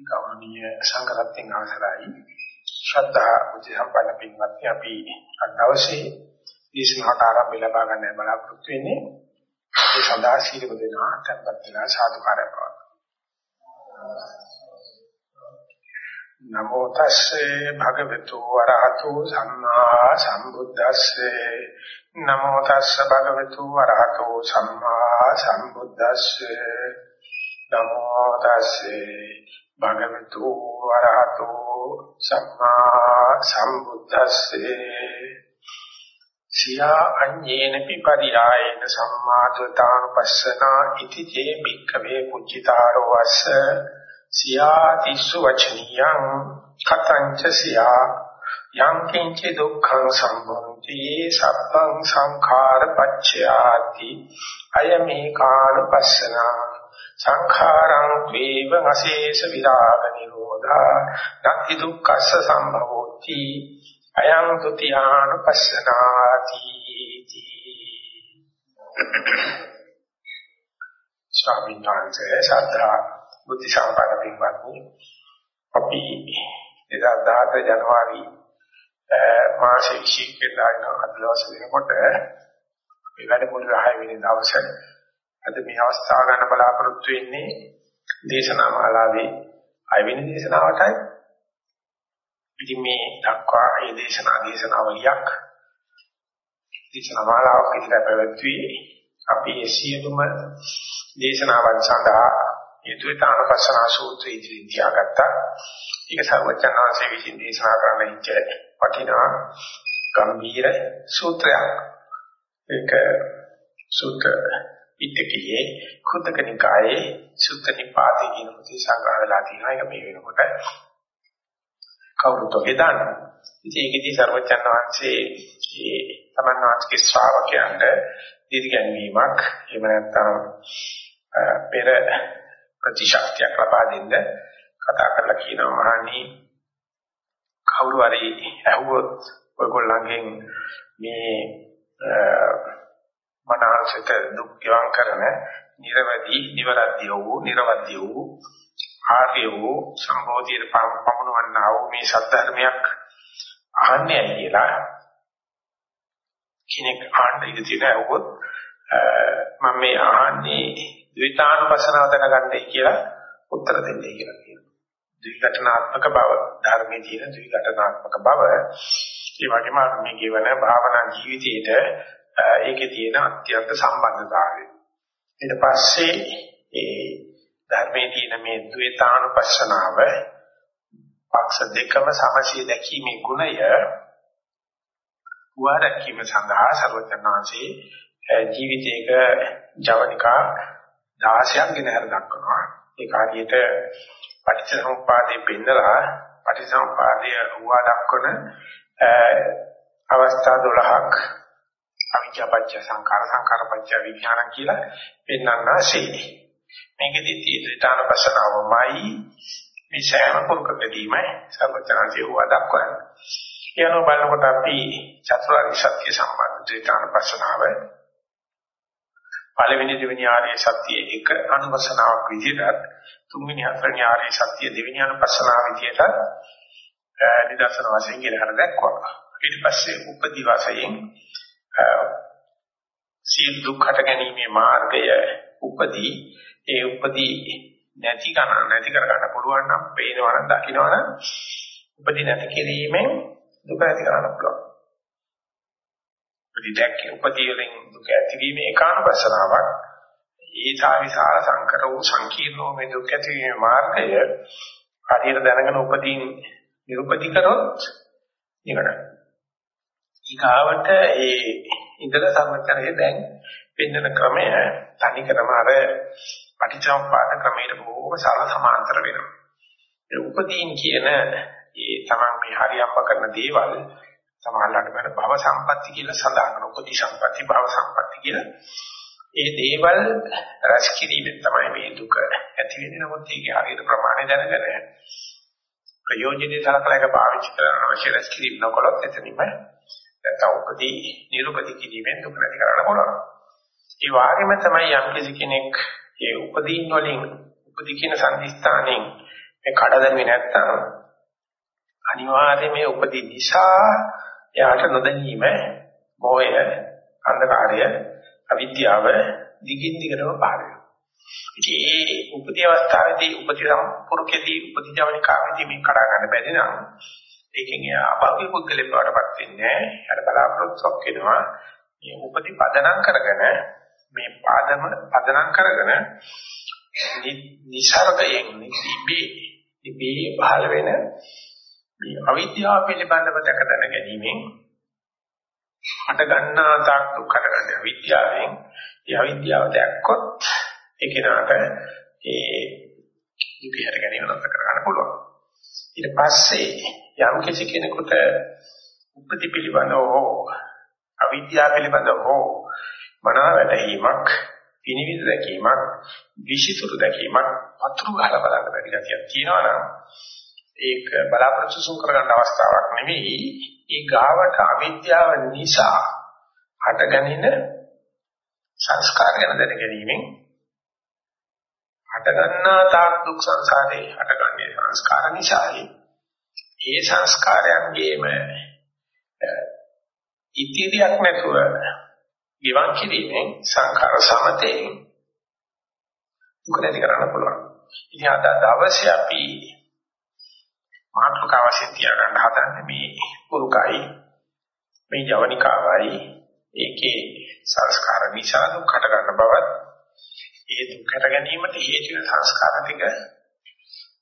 ගෞරවනීය සංඝරත්නයන් අවසරයි. ශ්‍රද්ධා බුද්ධ සම්පන්න පින්වත්නි අපි අද දවසේ දේශනාවට ආරම්භ ලබා ගන්න බලාපොරොත්තු වෙන්නේ ඒ සඳහා සීල දෙනා tempත් වෙලා සාදුකාරය පවතුන නමෝ තස්සේ භගවතු වරහතු සම්මා සම්බුද්දස්සේ. නමෝ තස්සේ භගවතු වරහතු සම්මා සම්බුද්දස්සේ. නමෝ තස්සේ භගවතු වරහතෝ සම්මා සම්බුද්දස්සේ. සියා අඤ්ඤේන පිපරියායන සම්මාදතානුපස්සනා ඉති තේ භික්ඛවේ පුච්චිතාරෝ වස්ස. සියා තිස්සු වචනියං කතංච සියා. යං කිංච දුක්ඛං සම්භවති සබ්බං සංඛාර පච්චයාති. අයමේ කානුපස්සනා සංඛාරං වේව අශේෂ විරාග නිරෝධා නත්ති දුක්ඛස්ස සම්භවෝති අයං ဒ ුතියාන පස්සනාති ස්වාමීන් වහන්සේ සත්‍යා බුද්ධ සම්පන්න පින්වත්නි අපි 2017 ජනවාරි මාසේ 20 වෙනිදා අද දවස් වෙනකොට මේ වැඩමුළු 6 වෙනි දවසේ අද මේ අවස්ථාව ගන්න බලාපොරොත්තු වෙන්නේ දේශනා මාලාවේ අයවෙනි දේශනාවටයි. ඉතින් මේ දක්වා මේ දේශනා දේශනාවලියක් දේශනා මාලාවක් විදිහට පැවැත්වී අපි සියලුම දේශනාවන් සඳහා යතුතානපස්සනා සූත්‍රය ඉදිරියෙන් තියාගත්තා. ඒක සර්වචනාංශයේ විසින් දේශනා කරන්න ඉච්ඡ වටිනා ගම්භීර සූත්‍රයක්. ඒක සූත්‍ර පිටකයේ කුද්දකනිකායේ සුත්ත නිපාතේ කියන පොතේ සංග්‍රහ වෙලා තියෙනවා. ඒක මේ වෙනකොට කවුරුත් ඔගේ දාන්න. ඉතින් ඒකදී සර්වචන් වහන්සේ මේ තමන් වහන්සේගේ ශ්‍රාවකයන්ට දීර්ඝණීමක් එහෙම නැත්නම් පෙර ප්‍රතිශක්තියක් ලබා දෙන්න කතා කරලා කියනවා මහණනි කවුරු හරි ඇහුවොත් ඔයගොල්ලන්ගෙන් මේ මනසට දුක් ගෙවම් කරන නිර්වදි නිවරද්‍ය වූ නිර්වද්‍ය වූ ආර්ය වූ සම්බෝධියට පමුණවන්නා වූ මේ සත්‍යධර්මයක් අහන්නේ කියලා කෙනෙක් ආන්න ඉඳ තියෙනවොත් මම මේ ආන්නේ ද්විතානුපසනාව දැනගන්නයි කියලා උත්තර දෙන්නේ කියලා කියනවා. ද්විඝටනාත්මක බව ධර්මයේ තියෙන ද්විඝටනාත්මක බව ඒ වගේම මේ ජීවන භාවනා ජීවිතයේට ඒකේ තියෙන අත්‍යන්ත සම්බන්ධතාවය. ඊට පස්සේ ඒ ධර්මයේ තියෙන මේ ද්වේතානුපස්සනාව පක්ෂ දෙකම සමසිය දැකීමේ ගුණය වරකීම සඳහා සර්වඥාන්සේ ජීවිතයක ජවනිකා 16ක් ගෙන හර දක්වනවා. ඒ කාර්යයට පටිච්චසමුප්පාදේ පෙන්නලා පටිච්චසමුපාදය හුවා දක්වන අවස්ථා 12ක් අවිජ්ජාපච්ච සංඛාර සංඛාරපච්ච විඥාන කියලා පෙන්වන්නාසේ මේකෙදි තීර්ථාන පසනාවමයි මේ සෑම පුරුකකදීම සර්වඥාන්සේ හුවා දක්වන්නේ. යනෝ බලනකොට අපි චතුරාර්ය සත්‍ය සම්බන්ධ තීර්ථාන පසනාව පළවෙනි දෙවෙනි ආර්ය සත්‍ය එක අනුපසනාවක් විදිහට තුන්වෙනි හතරවෙනි ආර්ය සත්‍ය දෙවෙනි අනුපසනාව විදිහට නිදර්ශන වශයෙන් ඉලහර දැක්වුවා. ඊට පස්සේ උපදි වශයෙන් සියලු දුක් හට ගැනීමේ මාර්ගය උපදී ඒ උපදී නැති කරන නැති කර ගන්න පුළුවන් නම් පේනවනම් දකින්නවනම් උපදී නැති කිරීමෙන් දුක නැති කරන්න පුළුවන්. උපදී දැක්කේ උපදී වලින් දුක ඇතිවීමේ ඒකානුපස්සනාවක් ඒසා විශාල සංකර වූ සංකීර්ණ වූ මේ දුක් ඇතිවීමේ මාර්ගය හරියට දැනගෙන උපදීන් නිරුපති කරොත් ඉවරයි. ඊගාවට ඒ ඉඳලා සම්මතරයේ දැන් පෙන්වන ක්‍රමය තනි කරම අර පටිච්චසමුපාද ක්‍රමයට බොහෝම සරල සමාන්තර වෙනවා. ඒ උපදීන් කියන ඒ තමන් මේ හරියම්ප කරන දේවල් සමාහලට වෙන භව සම්පatti කියලා සඳහන් කරන උපදී සම්පatti භව සම්පatti කියලා. ඒ දේවල් රැස් කිරීමෙන් තමයි මේ දුක ඇති වෙන්නේ. නමුත් ඒකේ හරියට ප්‍රමාණය දැනගෙන ප්‍රයෝජනෙට සලකලා ඒක පාවිච්චි කරන අවශ්‍ය රැස් කිරීම නොකළොත් එතනින්ම නැත්නම් උපදී නිරුපදී කිරීමෙන් දුක නැති කරන්න පුළුවන්. ඒ වගේම තමයි යම් කෙනෙක් ඒ උපදීන් වලින් උපදී කියන සංදිස්ථානෙන් මේ කඩදැමි නැත්තම් අනිවාර්යයෙන් මේ උපදී නිසා එයාට නොදැනීම මොහය අන්ධකාරය අවිද්‍යාව දිගින් දිගටම පහළ වෙනවා. ඉතින් ඒ උපදී අවස්ථාවේදී උපදී සම්පූර්ණකදී උපදී ජවනිකාවේදී මේ කඩා ගන්න බැරි නම් ඒකෙන් එයා අභව්‍ය පුද්ගලෙක් බවටපත් වෙන්නේ නැහැ. අර බලාපොරොත්තුක් වෙනවා. මේ උපදී පදනම් කරගෙන මේ පාදම පදනම් කරගෙන නිසර්ගයෙන් නිබේ නිබේ පහළ වෙන මේ අවිද්‍යාව පිළිබඳව දැක දැන ගැනීමෙන් හට ගන්නා තාක් දුක් හට ගන්න විද්‍යාවෙන් ඒ අවිද්‍යාව දැක්කොත් ඒ කෙනාට ඒ දුක හට ගැනීම නැතර කරගන්න පුළුවන් ඊට පස්සේ යම් කිසි කෙනෙකුට උපති පිළිබඳව හෝ අවිද්‍යාව පිළිබඳව හෝ මනාව වැටහීමක් පිනිවිද දැකීමක් විශිතුරු දැකීමක් අතුරු ගහලා බලන්න බැරි ගැතියක් තියෙනවා නම් ඒක බලාපොරොත්තු සුන් කරගන්න අවස්ථාවක් නෙවෙයි. ඒ ගාවට අවිද්‍යාව නිසා හටගනින සංස්කාර ගැන දැනගැනීමෙන් හටගන්නා තාක් දුක් සංසාරේ හටගන්නේ සංස්කාර නිසායි ඒ සංස්කාරයන්ගේම ඉතිරියක් නැතුව ගිවන් කිරීමෙන් සංඛාර සමතේ දුක නැති කරන්න පුළුවන්. ඉතින් අද දවසේ අපි මාතෘකාව වශයෙන් තියාගන්න හදන්නේ මේ පුරුකයි මේ ජවනිකාවයි ඒකේ සංස්කාර නිසා දුක්කට ගන්න බවත් ඒ දුක්කට ගැනීමට හේතු වෙන සංස්කාර ටික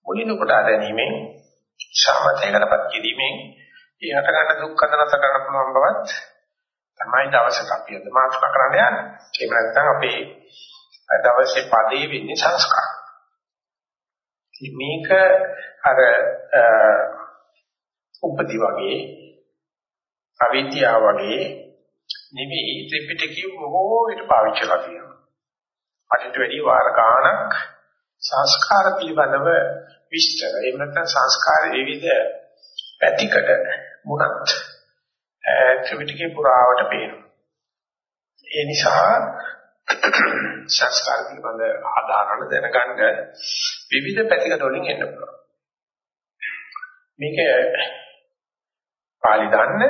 මුලින් උපදා ගැනීමෙන් සමතේකටපත් කිරීමෙන් ඒ හට ගන්න දුක් කඳනත ගන්න පුළුවන් බවත් තමයි දවසක අපි අද මාතෘකා කරන්න යන්නේ. ඒක නැත්නම් අපේ දවසේ පදේ වෙන්නේ සංස්කාර. මේක අර උපදි වගේ අවිද්‍යාව වගේ නෙමෙයි ත්‍රිපිටකයේ බොහෝ විට පාවිච්චි කරලා තියෙනවා. අදිට වැඩි වාර ගාණක් සංස්කාර පිළිබඳව විස්තර. එහෙම නැත්නම් සංස්කාර විවිධ පැතිකඩ මුණත් ත්‍රිපිටකේ පුරාවට පේනවා. ඒ නිසා සංස්කාර පිළිබඳ ආදානන දැනගන්න විවිධ පැතිකඩ වලින් එන්න පුළුවන්. මේක පාලි දන්න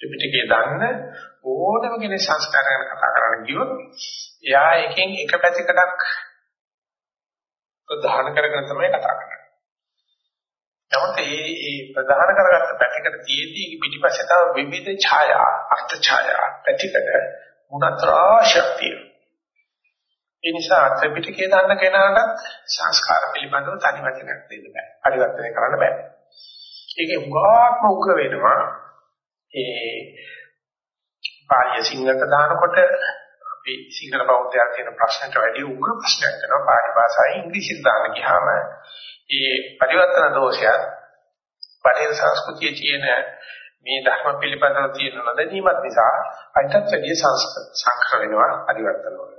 ත්‍රිපිටකේ දන්න ඕනම කෙනෙක් සංස්කාර ගැන කතා කරන්න ගියොත් එයා එකෙන් එක පැතිකඩක් ප්‍රධාන කරගෙන තමයි කතා කරන්නේ. නමුත් මේ මේ ප්‍රධාන කරගත්ත පැතිකඩ තියේදී පිටිපස්සේ තව විවිධ ඡායා, අර්ථ ඡායා, පැතිකඩ මුණතරාශක්තිය. ඒ නිසා ත්‍රිපිටකය දන්න කෙනාට සංස්කාර පිළිබඳව තනි වචනයක් දෙන්න බෑ. පරිවර්තනය කරන්න බෑ. ඒකේ උගාත්ම උග්‍ර වෙනවා. ඒ පාලිය සිංහලට දානකොට අපි සිංහල බෞද්ධයන් කියන ප්‍රශ්නට වැඩි උග්‍ර ප්‍රශ්නයක් වෙනවා. පාලි භාෂාවෙන් ඉංග්‍රීසියට දාන්න ගියාම ඒ පරිවර්තන දෝෂය පරිණ සංස්කෘතියේ තියෙන මේ ධර්ම පිළිබඳව තියෙන නොදැනීමත් නිසා අයිතත් වැඩි සංස්කෘත වෙනවා පරිවර්තන වල.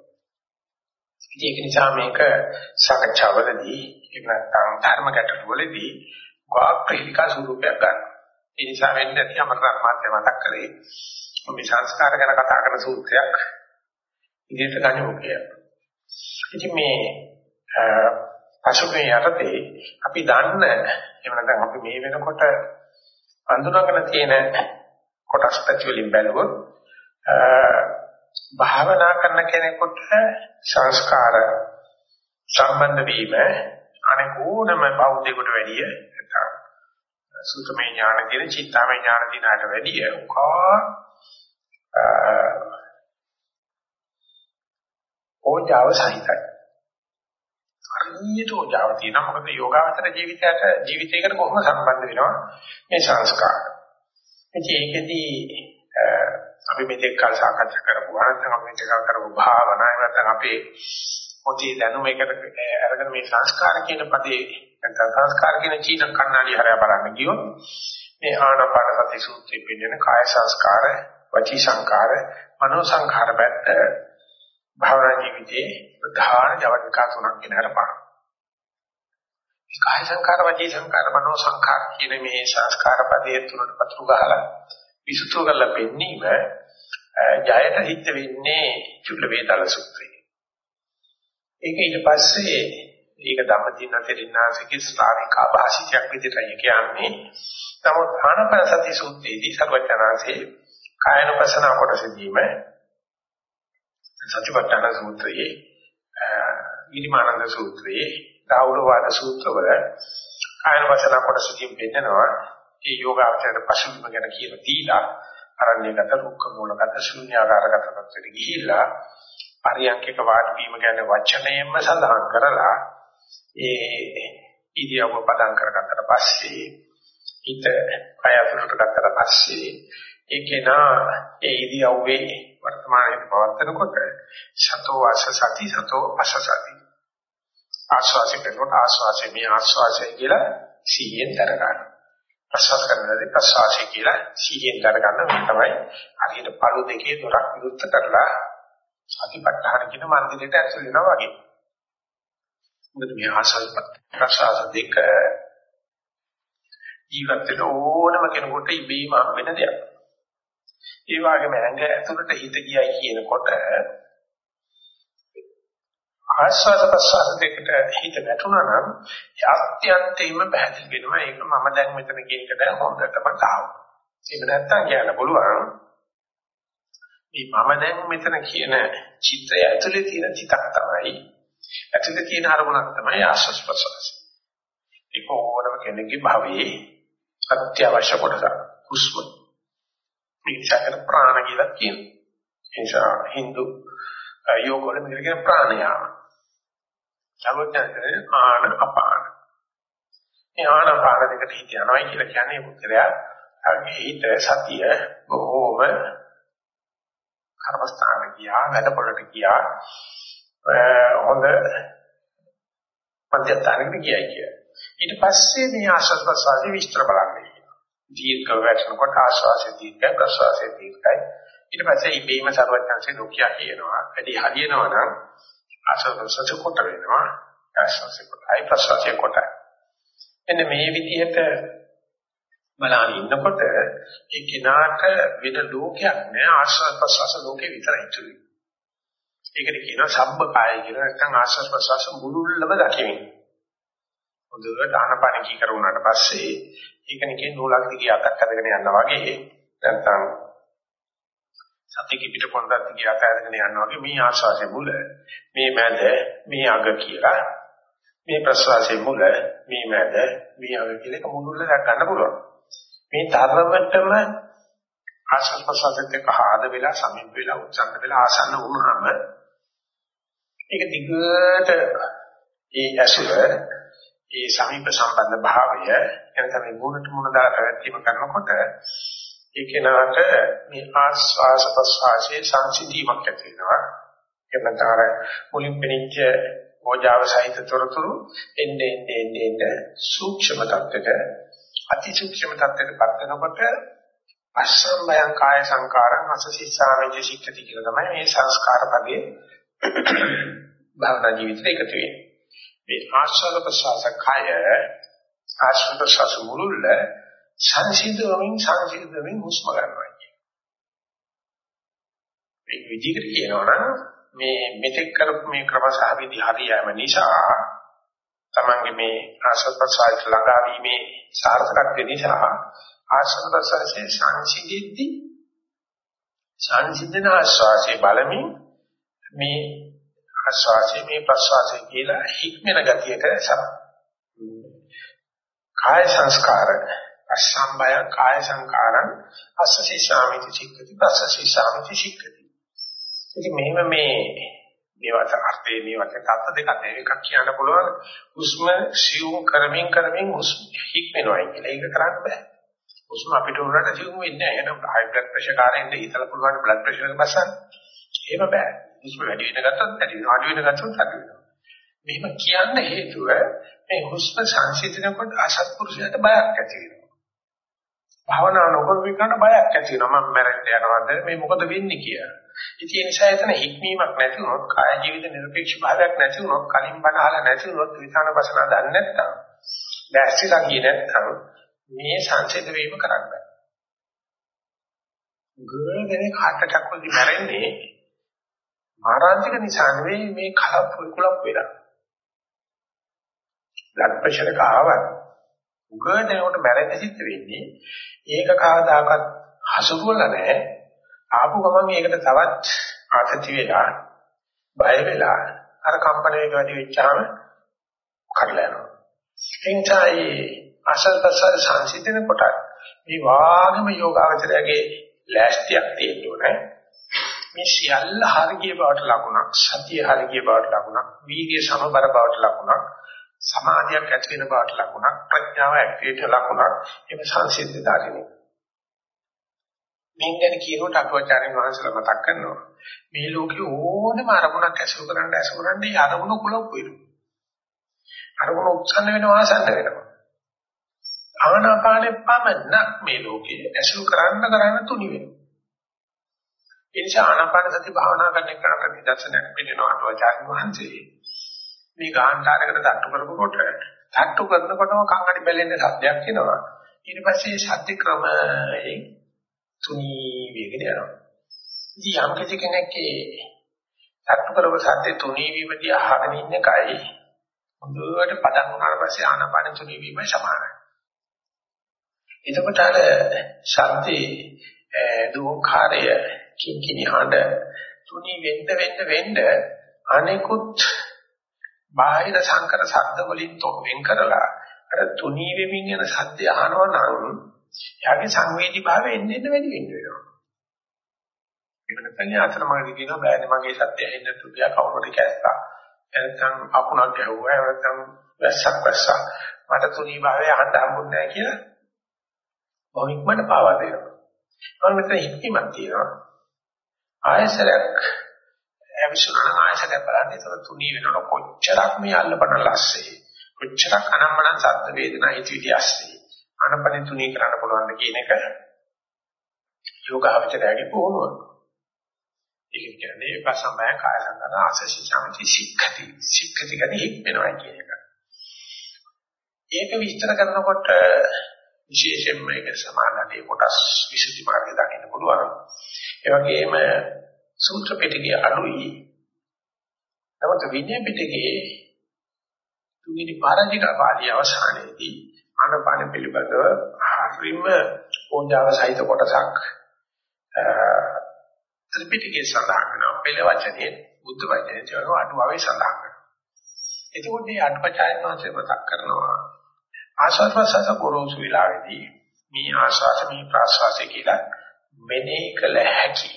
ඒක නිසා මේක සාකච්ඡාවලදී එහෙම නැත්නම් ධර්ම ගැටලුවලදී වාක් ප්‍රතිකා ස්වරූපයක් ගන්න. ඒ නිසා වෙන්නේ නැති අමරණක් මාත්‍ය මතක් කරේ. මේ සංස්කාර ගැන කතා කරන සූත්‍රයක් ඉදිරියට ගන්න ඕකේ. ඉතින් මේ පසුබිම යටතේ අපි දන්න එහෙම නැත්නම් අපි මේ වෙනකොට අඳුනගෙන තියෙන කොටස් පැති වලින් බැලුවොත් භාවනා කරන කෙනෙකුට සංස්කාර සම්බන්ධ වීම අනෙක ඕනම බෞද්ධයෙකුට වැඩිය නැත්නම් සුතමේ ඥාන කියන චිත්තාමේ ඥාන දිනාට වැඩිය උකා ඕජාව සහිතයි. හරියට ඕජාව තියෙනවා. මොකද යෝගාවචර ජීවිතයට ජීවිතයකට කොහොම සම්බන්ධ වෙනවා මේ සංස්කාර. ඒකෙදී අපි මෙතෙක් කල් සාකච්ඡා කරපු අනන්තම මෙතෙක් කල් කරපු භාවනා නැත්නම් අපේ පොතේ දැනුම එකට අරගෙන මේ සංස්කාර කියන පදේ නැත්නම් සංස්කාර කියන චීන කන්නාඩි හරය බලන්න ගියොත් මේ ආනාපාන සති සූත්‍රයේ පිළිෙන කාය සංස්කාර, වචී සංස්කාර, මනෝ සංස්කාර පැත්ත භාවනා ජීවිතයේ ප්‍රධාන ජවනිකා තුනක් ගැන හරපාන. කාය සංස්කාර, වචී සංස්කාර, මනෝ සංස්කාර කියන මේ සංස්කාර පදයේ තුනට පතුරු ගහලා විසුතු කරලා පෙන්නීම ජයයට හිට වෙන්නේ චුල්ල වේදල සූත්‍රය. ඒක ඊට පස්සේ ඒක ධම්මදින තෙරින්නාසිකේ ස්ථානිකා භාෂිතයක් විදිහටයි කියන්නේ. නමුත් ආනපනසති සූත්‍රයේදී සර්වඥාන්සේ කායනපසන කොටසදීම සතිපට්ඨාන සූත්‍රයේ විරිමානන්ද සූත්‍රයේ රාහුලවාද සූත්‍රවල කායනපසන කොටසදීම පෙන්නනවා ඒ යෝගාචරයට පසුබිම ගැන කියලා දීලා අරණ්‍යගත රුක්ක මූලගත ශුන්‍යාකාරගත තත්ත්වෙට ගිහිල්ලා පරියන්කක වාඩි වීම ගැන වචනයෙන්ම සඳහන් කරලා ඒ ඉරියව්ව පදම් කරගත්තට පස්සේ හිත කය අතුරට ගත්තට පස්සේ ඒකේනා ඒ ඉරියව්වේ වර්තමානයේ පවත්නකොට සතෝ වාස සති සතෝ අස සති ආස්වාසි කරනකොට ආස්වාසි මේ ආස්වාසය කියලා සිහියෙන් දර ගන්න. ප්‍රසවාස කරනදී ප්‍රසවාසය කියලා සිහියෙන් දර ගන්න මේ තමයි හරියට පළු දෙකේ දොරක් විරුද්ධ කරලා සතිපට්ඨාන කියන මන්දිරයට ඇතුල් වෙනවා වගේ. මොකද මේ ආසල්පත් ප්‍රසවාස දෙක ජීවිතේට ඕනම කෙනෙකුට ඉබේම වෙන දෙයක්. ඒ වගේම ඇඟ ඇතුළට හිත ගියයි කියනකොට ආස්වාද ප්‍රසවාස දෙකට හිත වැටුණා නම් අත්‍යන්තයෙන්ම පැහැදිලි වෙනවා ඒක මම දැන් මෙතන කියන එක දැන් හොඳටම තාවුනා. ඒක නැත්තම් කියන්න පුළුවන් මේ මම දැන් මෙතන කියන චිත්‍රය ඇතුලේ තියෙන චිතක් තමයි ඇතුලේ තියෙන අරමුණක් තමයි ආස්වාද ප්‍රසවාස. ඒක ඕනම කෙනෙකුගේ භවයේ අත්‍යවශ්‍ය කොටසක්. හුස්ම. මේකට ප්‍රාණ කියලා කියනවා. ඒ නිසා Hindu යෝග වල මේකට කියන ප්‍රාණයාම. සමෝත්තරේ ආන අපාන. මේ ආන අපාන දෙකට හිත යනවා කියලා කියන්නේ පුත්‍රයා හිත සතිය බොහෝම කර්මස්ථාන ගියා වැඩපොළට ගියා හොඳ මධ්‍යස්ථානකට ගියයි කිය. ඊට පස්සේ මේ ආශ්වාස ප්‍රශ්වාසයේ විස්තර බලන්නේ. දීර්ඝ වැටෙනකොට ආශ්වාසයේ දීර්ඝයි ප්‍රශ්වාසයේ දීර්ඝයි. ඊට පස්සේ ඉබේම සර්වඥාන්සේ දුකියා කියනවා. වැඩි හරියනවා නම් ආශ්වාස ප්‍රශ්වාස කොට වෙනවා. ආශ්වාසයේ කොටයි ප්‍රශ්වාසයේ කොටයි. එන්න මේ විදිහට බලන ඉන්නකොට ඒ කෙනාට වෙන ලෝකයක් නෑ ආශ්වාස ප්‍රශ්වාස ලෝකේ විතරයි ඉතුරු. ඒකට කියනවා සබ්බකාය කියලා නැත්නම් ආශ්වාස ප්‍රශ්වාස මුළුල්ලම දකිමින්. හොඳට ආනපාන කී කරුණාට පස්සේ ඒක නිකන් නූලක් දිගේ අතක් අරගෙන යනවා වගේ නැත්නම් සතිය පිට පොන්දක් දිගේ අත අරගෙන යනවා වගේ මේ ආශ්වාසයේ මුල මේ මැද මේ අග කියලා මේ ප්‍රශ්වාසයේ මුල මේ මැද මේ අග කියලා එක මුළුල්ල දක් ගන්න පුළුවන්. මේ තරමටම ආශ්වාස ප්‍රශ්වාසයෙන් එක්ක ආද වෙලා සමීප වෙලා උච්චන්න වෙලා ආසන්න වුණාම ඒක දිගට ඒ ඇසුර ඒ සමීප සම්බන්ධ භාවය එතන මේ ගුණට මුණ දාලා පැවැත්ම කරනකොට ඒ කෙනාට මේ ආස්වාස ප්‍රස්වාසයේ සංසිඳීමක් ඇති වෙනවා එහෙම තර මුලින් පෙනිච්ච ඕජාව සහිත තොරතුරු එන්නේ එන්නේ එන්නේ සූක්ෂම tattete අති සූක්ෂම tattete පත් වෙනකොට අස්සම්බයං කාය සංකාරං අසසිස්සාවෙජ සික්කති කියලා තමයි මේ සංස්කාර පදේ භවනා ජීවිතේ එකතු වෙන්නේ. මේ ආශ්‍රද ප්‍රසවාස කය ආශ්‍රද ප්‍රසවාස මුළුල්ල සංසිඳවමින් සංසිඳවමින් හුස්ම ගන්නවා කියන්නේ. මේ විදිහට කියනවනම් මේ මෙතෙක් කරපු මේ ක්‍රමසහ විදි හරියම නිසා තමන්ගේ මේ ආශ්‍රද ප්‍රසවාස ළඟා වීමේ සාර්ථකත්වය නිසා ආශ්‍රද ප්‍රසවාසයේ සංසිඳෙද්දී සංසිඳන ආශ්වාසයේ බලමින් මේ ආශ්වාසය මේ ප්‍රශ්වාසය කියලා හික්මන ගතියට සම. කාය සංස්කාර අසම්බය කාය සංකාරං අස්සසි සාමිති චිත්තති පස්සසි සාමිති චිත්තති. ඉතින් මෙහෙම මේ මේවට අර්ථයේ මේවට තත්ත දෙකක් එකක් කියන්න පුළුවන් හුස්ම සියුම් කරමින් කරමින් හුස්ම හික්මනවා කියලා. ඒක කරන්න බෑ. හුස්ම අපිට උනට සියුම් වෙන්නේ නැහැ. එහෙනම් හයි බ්ලඩ් ප්‍රෙෂර් කාරෙන්ද හිතලා පුළුවන් බ්ලඩ් ප්‍රෙෂර් එක බස්සන්න. එහෙම බෑ. හුස්ම වැඩි වෙන ගත්තොත් වැඩි වෙනවා අඩු වෙන ගත්තොත් අඩු වෙනවා. මෙහෙම කියන්න හේතුව මේ හුස්ම සංසිඳනකොට අසත්පුරුෂයාට බයක් ඇති වෙනවා. භාවනා නොකර විකන බයක් ඇති වෙනවා. මම මැරෙන්න යනවාද මේ මොකද වෙන්නේ කියලා. ඉතින් ඒ නිසා එතන හික්මීමක් නැති වුණොත් කාය ජීවිත නිර්පේක්ෂ භාවයක් නැති වුණොත් කලින් බණ අහලා නැති වුණොත් විචාන බසන දන්නේ නැත්නම් දැස්තිලා ගියේ නැත්නම් මේ සංසිඳ වීම කරන්න බෑ. ගොඩනේ heart attack වලදී මැරෙන්නේ මාරාන්තික නිසා නෙවෙයි මේ කලප් කුලප් වෙලා. බ්ලඩ් ප්‍රෙෂර් එක ආවත් උගදේකට මැරෙන්න සිද්ධ වෙන්නේ ඒක කවදාකවත් හසුරුවලා නැහැ. ආපු ගමන් ඒකට තවත් ආතති වෙලා බය වෙලා අර කම්පණය වැඩි වෙච්චාම කඩලා යනවා. එනිසායි අසල්පසල් සංසිඳන කොට මේ වාගම යෝගාවචරයේ ලෑස්තියක් තියෙන්න ඕනේ. මේ සියල්ල හරිය බවට ලකුණක් සතිය හරිය බවට ලකුණක් වීර්ය සමබර බවට ලකුණක් සමාධියක් ඇති වෙන බවට ලකුණක් ප්‍රඥාව ඇක්ටිවේට ලකුණක් එමේ සංසිද්ධ ධාරිනේ මේ ගැන කියනකොට අටුවාචාර්යන් වහන්සේලා මතක් කරනවා. මේ ලෝකේ ඕනම අරමුණක් ඇසුරු කරන්න ඇසුරු කරන්නේ අරමුණ කුලප් වෙනවා. අරමුණ උත්සන්න වෙනවා ආසන්න වෙනවා. ආනාපානෙ පමණක් මේ ලෝකේ ඇසුරු කරන්න කරන්න තුනි වෙනවා. ඒ නිසා ආනාපාන සති භාවනා කරන එකට නිදර්ශනයක් පිළිනවා අටුවාචාර්යන් වහන්සේ මේ ගාන්ඨාරයකට තට්ටු කරනකොට තට්ටු කරනකොටම කංගඩි බැලෙන්න සද්දයක් එනවා ඊට පස්සේ සද්ද ක්‍රමයෙන් තුනී වේගෙන යනවා. ඉතින් යම් කිසි කෙනෙක්ගේ තත්තු කරව සද්දේ තුනී වීම දිහා අහගෙන ඉන්න කයි හොඳට පටන් ගන්නාට පස්සේ ආනපාන තුනී වීමයි සමානයි. එතකොට අර ශබ්දේ දුක්ඛාරය කිංකිණි හඬ තුනී වෙන්න වෙන්න වෙන්න අනෙකුත් බාහිර සංකර ශබ්ද වලින් තොක් වෙන් කරලා අර තුනී වෙමින් යන ශබ්දය අහනවා නම් එයාගේ සංවේදී භාවය එන්න එන්න වැඩි වෙන්න වෙනවා. ඒක නැත්නම් ආතරමඟදී කියනවා බෑනේ මගේ සත්‍ය ඇහෙන්න තුතිය කවුරුද කැස්සා. නැත්නම් අකුණක් ගැහුවා නැත්නම් වැස්සක් වැස්සා. මට තුනී භාවය අහන්න හම්බුන්නේ නැහැ කියලා. බොහොමකට පාවා දෙනවා. මම මෙතන හික්මීමක් තියෙනවා. ආයසරයක් එවිසුනා ආයසරයක් බලන්නේ තව තුනී වෙනකොට කොච්චරක් මේ අල්ලපන ලස්සේ. කොච්චරක් අනම්මන සද්ද වේදනා හිතවිලි ඇස්සේ. ආනපන තුනී කරන්න පුළුවන් කියන එක යෝගාවචරයේ පුහුණුව. ඒක කියන්නේ පසමය කාය සංගත ආසසි සම්ති සික්ඛති සික්ඛති කියන්නේ හික්මනවා කියන එක. ඒක විස්තර කරනකොට විශේෂයෙන්ම මේක සමානදී කොටස් විසුද්ධි මාර්ගය දකින්න පුළුවන්. ඒ වගේම සූත්‍ර පිටකයේ අඩුයි. නමුත් විනය පිටකයේ තුන්වෙනි පාරාජික පාළිය අවසානයේදී ආනපාන පිළිබඳව හරිම ඕජාව සහිත කොටසක් ත්‍රිපිටකයේ සඳහන් වෙනවා. පෙළ වචනේ බුද්ධ වචනේ කියන අටුවාවේ සඳහන් වෙනවා. එතකොට මේ අටපචායන වාසේ මතක් කරනවා ආශ්වාස ප්‍රශ්වාස ගොරෝසු වෙලාවේදී මේ ආශ්වාස මේ ප්‍රශ්වාසය කියලා මෙනෙහි කළ හැකි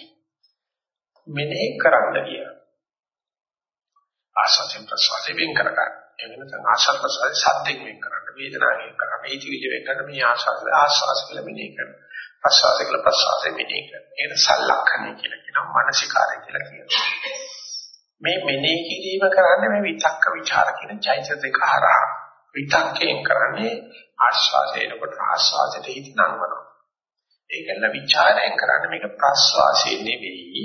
මෙනෙහි කරන්න කියන ආශ්වාස ප්‍රශ්වාසයෙන් වෙන් කරගන්න. එහෙම නැත්නම් ආශ්වාස ප්‍රශ්වාස සද්දෙන් වෙන් කරන්න, වේදනාවෙන් කරන්න, හිතවිලි වෙන් කරන්න මේ ආශ්වාස ආශ්වාස කියලා මෙනෙහි කරන්න. ප්‍රශ්වාස කියලා ප්‍රශ්වාසය මෙනෙහි කරන්න. ඒක සල්ලක්ෂණය කියලා කියනවා, මානසිකාරය කියලා කියනවා. මේ මෙනෙහි කිරීම කරන්නේ මේ විතක්ක ਵਿਚාර කියන චෛතසික දෙක හරහා. විතක්කයෙන් කරන්නේ ආශ්වාසයනකොට ආශ්වාසයට හිත නංවනවා. ඒකල ਵਿਚාරයෙන් කරන්නේ මේක ප්‍රශ්වාසය නෙවෙයි,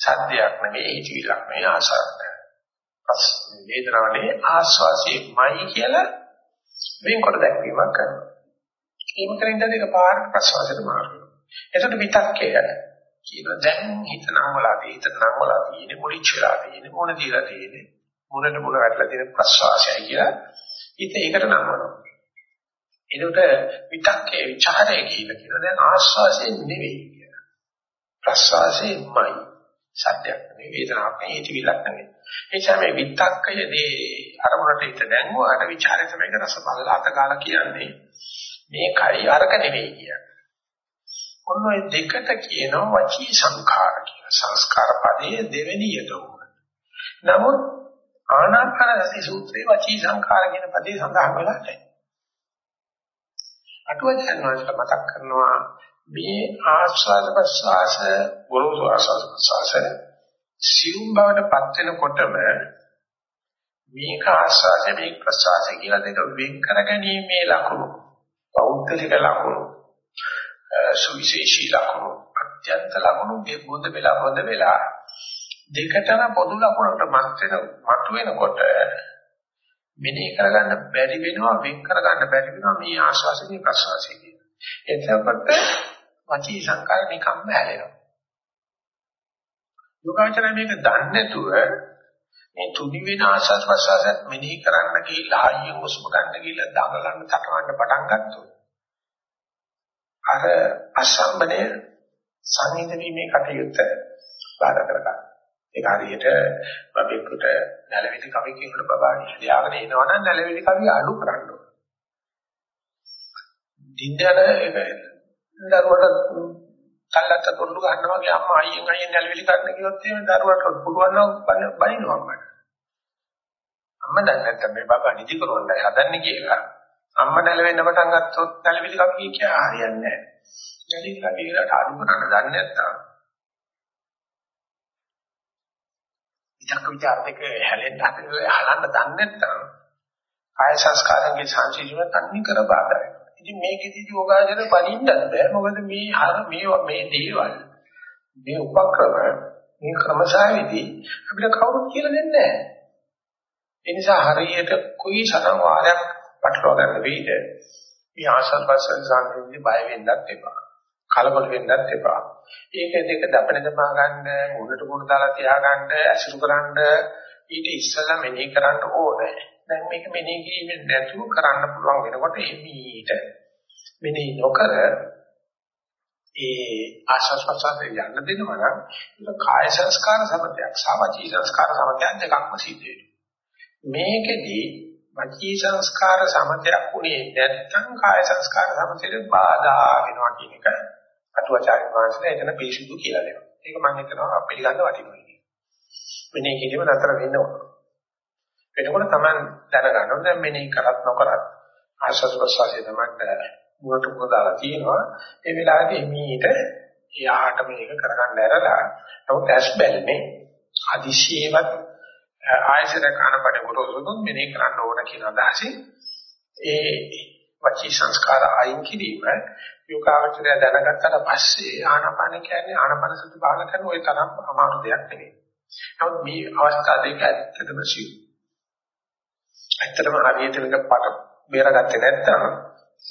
සද්දයක් නෙවෙයි, හිතවිලක් නෙවෙයි ආශ්වාසය. වේදනාවේ ආස්වාසියමයි කියලා වෙන්කොට දැක්වීමක් කරනවා. එහෙම කරින්ද දෙක පාරක් ප්‍රසවාසයට මාරුනවා. එතකොට විතක්කය කියන දැන් හිත නම්වලාදී හිත නම්වලා තියෙන්නේ මුලිච්චලා තියෙන්නේ මොන දිලා තියෙන්නේ මොනට මොන වැටලා තියෙන ප්‍රසවාසයයි කියලා හිත ඒකට නම්වනවා. එනකොට විතක්කේ ਵਿਚාරය කියලා කියන දැන් ආස්වාසේ නෙවෙයි කියලා. ප්‍රස්වාසේමයි සත්‍යයක් නෙවෙයි වේදනාවක් නෙවෙයි හිතවිල්ලක් නෙවෙයි. ඒ නිසා මේ විතක්කයේදී අරමුණට හිත දැන්වාට ਵਿਚාරය තමයි රස බලලා අතගාලා කියන්නේ. මේ කයි අරක නෙවෙයි කියන්නේ. ඔන්න ඔය දෙකට කියනවා වචී සංඛාර කියලා. සංස්කාර පදයේ දෙවෙනි යදෝ. නමුත් ආනාපානසති සූත්‍රයේ වචී සංඛාර කියන පදේ සඳහන් වෙලා නැහැ. අටුවචන වහන්සේ මතක් කරනවා මේ ආස්වාද ප්‍රසවාස ගොරෝසු ආස්වාද ප්‍රසවාස සියුම් බවට පත් වෙනකොටම මේක ආස්වාද මේක ප්‍රසවාස කියලා දෙක වෙන් කරගැනීමේ ලකුණු පෞද්ගලික ලකුණු සුවිශේෂී ලකුණු අත්‍යන්ත ලකුණු බොඳ වෙලා බොඳ වෙලා දෙකටම පොදු ලකුණකට මත් වෙන මතු වෙනකොට මෙනෙහි කරගන්න බැරි වෙනවා වෙන් කරගන්න බැරි වෙනවා මේ ආශාසනීය ප්‍රසවාසය කියන. එතකොට වචී සංකාර නිකම්ම හැලෙනවා. යෝගාචරය මේක දන්නේ නැතුව මේ තුනි වෙන ආශස් ප්‍රසවාසයත් මෙනෙහි කරන්න ගිහිල්ලා හයියෙන් උස්ම ගන්න ගිහිල්ලා දඟලන්න තටවන්න පටන් ගත්තොත් අර අසම්බනේ සංහිඳ වීමේ කටයුත්ත බාධා කරගන්න. ඒක හරියට බබෙකුට නැලවිලි කවි කියනකොට බබා ඉහළයාගෙන එනවනම් නැලවිලි කවි අඩු කරන්න ඕන. දින්දර දරුවට කල්ලත් පොල්ලු ගන්නවා වගේ අම්මා අයියෙන් අයියෙන් නැලවිලි ගන්න කිව්වොත් එහෙම දරුවට පුළුවන් නම් බනිනවා අම්මට. අම්මා දැන් නැත්තම් මේ බබා නිදි කරවන්නයි හදන්නේ කියලා. අම්මා නැලවෙන්න පටන් ගත්තොත් නැලවිලි කවි කිය හරියන්නේ නැහැ. නැලවිලි කවි වලට අඩු කරන්න දන්නේ නැත්තම් විචක්ක විචාර දෙක හැලෙන්න හදලා හලන්න දන්නේ නැත්තම් කාය සංස්කාරයේ සංසිඳීම තන්නේ කර බාධායි. ඉතින් මේකෙදී යෝගාචර පණින්නත් බෑ. මොකද මේ හර මේ මේ දේවල් මේ උපක්‍රම මේ ක්‍රමසාවිදී අපිට කවුරුත් කියලා දෙන්නේ නැහැ. ඒ නිසා හරියට කොයි සතරම් වාරයක් පටලවා ගන්න වෙයිද? මේ ආසල් පස්සෙන් සංසිඳී බය වෙන්නත් එපා. කලබල වෙන්නත් එපා. ඒක දෙක දපණ දමා ගන්න, මුණට මුණ දාලා තියාගන්න, ඇසුරු කරන්න ඊට ඉස්සෙල්ලා මෙනෙහි කරන්න ඕනේ. දැන් මේක මෙනෙහි කිරීමෙන් නැතුව කරන්න පුළුවන් වෙනකොට එමීට මෙනෙහි නොකර ඒ ආශස් ප්‍රසාරේ යන්න දෙනවා නම් ඒක කාය සංස්කාර සමතයක්, සාවචී සංස්කාර සමතයක් දෙකක්ම සිද්ධ වෙනවා. මේකෙදී වචී සංස්කාර සමතයක් උනේ නැත්නම් කාය සංස්කාර සමතයට බාධා වෙනවා කියන එක අටුවාචාර්ය වහන්සේලා එතන පිළිසුදු කියලා දෙනවා. ඒක මම හිතනවා පිළිගන්න වටිනවා කියන්නේ. මෙනේ කිරීම නතර වෙන්න ඕන. එතකොට තමයි දැනගන්න ඕනේ දැන් මෙනේ කරත් නොකරත් ආශස් ප්‍රසාරයේ තමයි මුලට මුල දාලා තියෙනවා. ඒ වෙලාවේදී මීට එයාට මේක කරගන්න ඇරලා නමුත් ඇස් බැල්මේ අදිශේවත් ආයසර කනපඩ ගොරොසුදුන් මෙනේ කරන්න ඕන කියන අදහසින් ඒ වචී සංස්කාර අයින් කිරීම යෝගාවචරය දැනගත්තට පස්සේ ආනාපාන කියන්නේ ආනාපාන සති භාවන කරන ওই තරම් අමාරු දෙයක් නෙවෙයි. නමුත් මේ අවස්ථා දෙක ඇත්තටම සිව්. ඇත්තටම හරියට මේක පට බේරගත්තේ නැත්නම්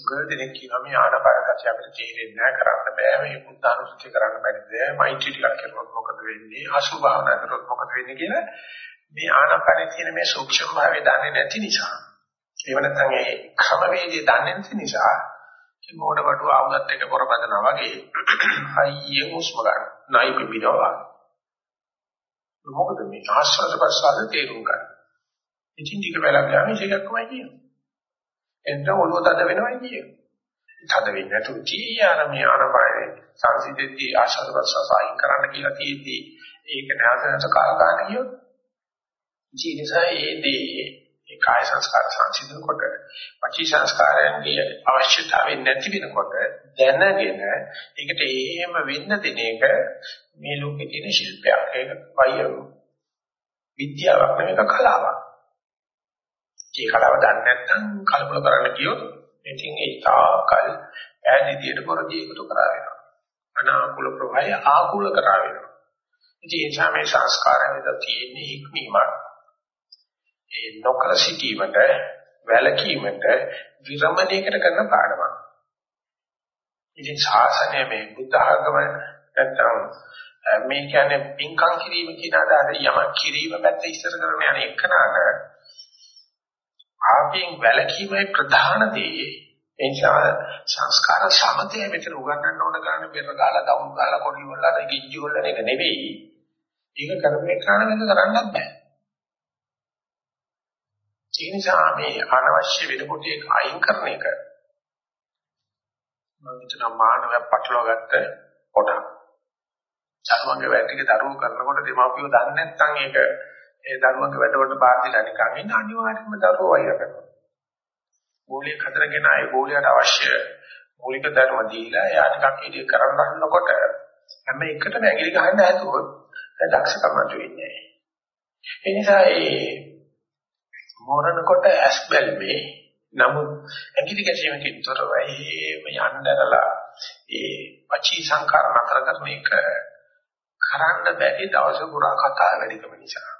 ගොඩදෙනෙක් කියනවා මේ ආනාපාන සතිය අපිට තේරෙන්නේ නැහැ කරන්න බෑ මේ බුද්ධානුස්සතිය කරන්න බැරිද මෛත්‍රී ටිකක් කරනොත් මොකද වෙන්නේ අසුභ භාවනා කරනොත් මොකද වෙන්නේ කියලා මේ ආනාපානේ තියෙන මේ සූක්ෂම භාවය දන්නේ නැති නිසා ඒව නැත්නම් ඒ ක්‍රම වේදේ දන්නේ නැති නිසා මේ මොඩ වඩුව ආවුලත් එක කරපදනවා වගේ හයියෙන් උස්ම ගන්න. නයි පිපිනවා. මොකද මේ ආස්වාද ප්‍රසාද තේරුම් ගන්න. ඉතින් ටික වෙලා ගියාම ඒකක් කොහොමද කියන්නේ එතන ඔළුව තද වෙනවා කියන්නේ. තද වෙන්නේ නැතු තියාන මේ ආනපානේ සංසිද්ධියදී ආශාද ප්‍රසවාසයෙන් කරන්න කියලා තියෙද්දී ඒක නැවත නැවත කාලකාන කියොත් ජීනිසා ඒ දේ ඒ කාය සංස්කාර සංසිඳන කොට වචී සංස්කාරයන්ගේ අවශ්‍යතාවය නැති වෙනකොට දැනගෙන ඒකට එහෙම වෙන්න දෙන එක මේ ලෝකේ තියෙන ශිල්පයක් ඒක වෛර විද්‍යාවක් නෙවෙයි කලාවක් ඒ කලාව දන්නේ නැත්නම් කලබල කරන්න ගියොත් ඉතින් ඒ තාකල් ඈදිදියට පොරදී එකතු කරා වෙනවා. අනාකූල ප්‍රවාහය ආකූල කරා වෙනවා. ඉතින් ඒ නිසා මේ සංස්කාරය වෙද තියෙන හික්මීමක්. ඒ නොකර සිටීමට වැළකීමට විරමණයකට කරන පාඩමක්. ඉතින් ශාසනය මේ බුද්ධ ආගම නැත්නම් මේ කියන්නේ පින්කම් කිරීම කියන අදහස යමක් කිරීම පැත්ත ඉස්සර කරන යන එකනට ආපෙන් වැළකීමයි ප්‍රධාන දේ. ඒ නිසා සංස්කාර සමතය මෙතන උගන්වන්න ඕන ගන්න බෙර ගාලා දවුම් ගාලා කොඩි වලට ගිජ්ජි වල එක නෙවෙයි. ඒක කරන්නේ කාණ වෙන කරන්නත් බෑ. ඒ නිසා මේ අනවශ්‍ය වෙනකොට ඒක අයින් කරන එක මම හිතන මානවය පටලවා ගත්ත කොටක්. ධර්මංග වැඩික දරුවෝ කරනකොට දෙමාපියෝ දන්නේ නැත්නම් ඒක ඒ දරුවන්ගේ වැඩවලට බාර දීලා නිකන් ඉන්න අනිවාර්යයෙන්ම දරුවෝ වෛර කරනවා. මූලික හතරගෙන ආයේ ගෝලියට අවශ්‍ය මූලික ධර්ම දීලා එයා නිකන් ඉතින් කරන්න හදනකොට හැම එකටම ඇඟිලි ගහන්න හැදුවොත් දක්ෂකම නැතු වෙන්නේ. ඒ නිසා ඒ මරණකොට ඇස් බැල්මේ නමුත් ඇඟිලි ගැසීමකින් තොරව එහෙම යන්නදලා ඒ වචී සංකාර නතර කරන එක කරන්න බැරි දවස පුරා කතා වැඩිකම නිසා.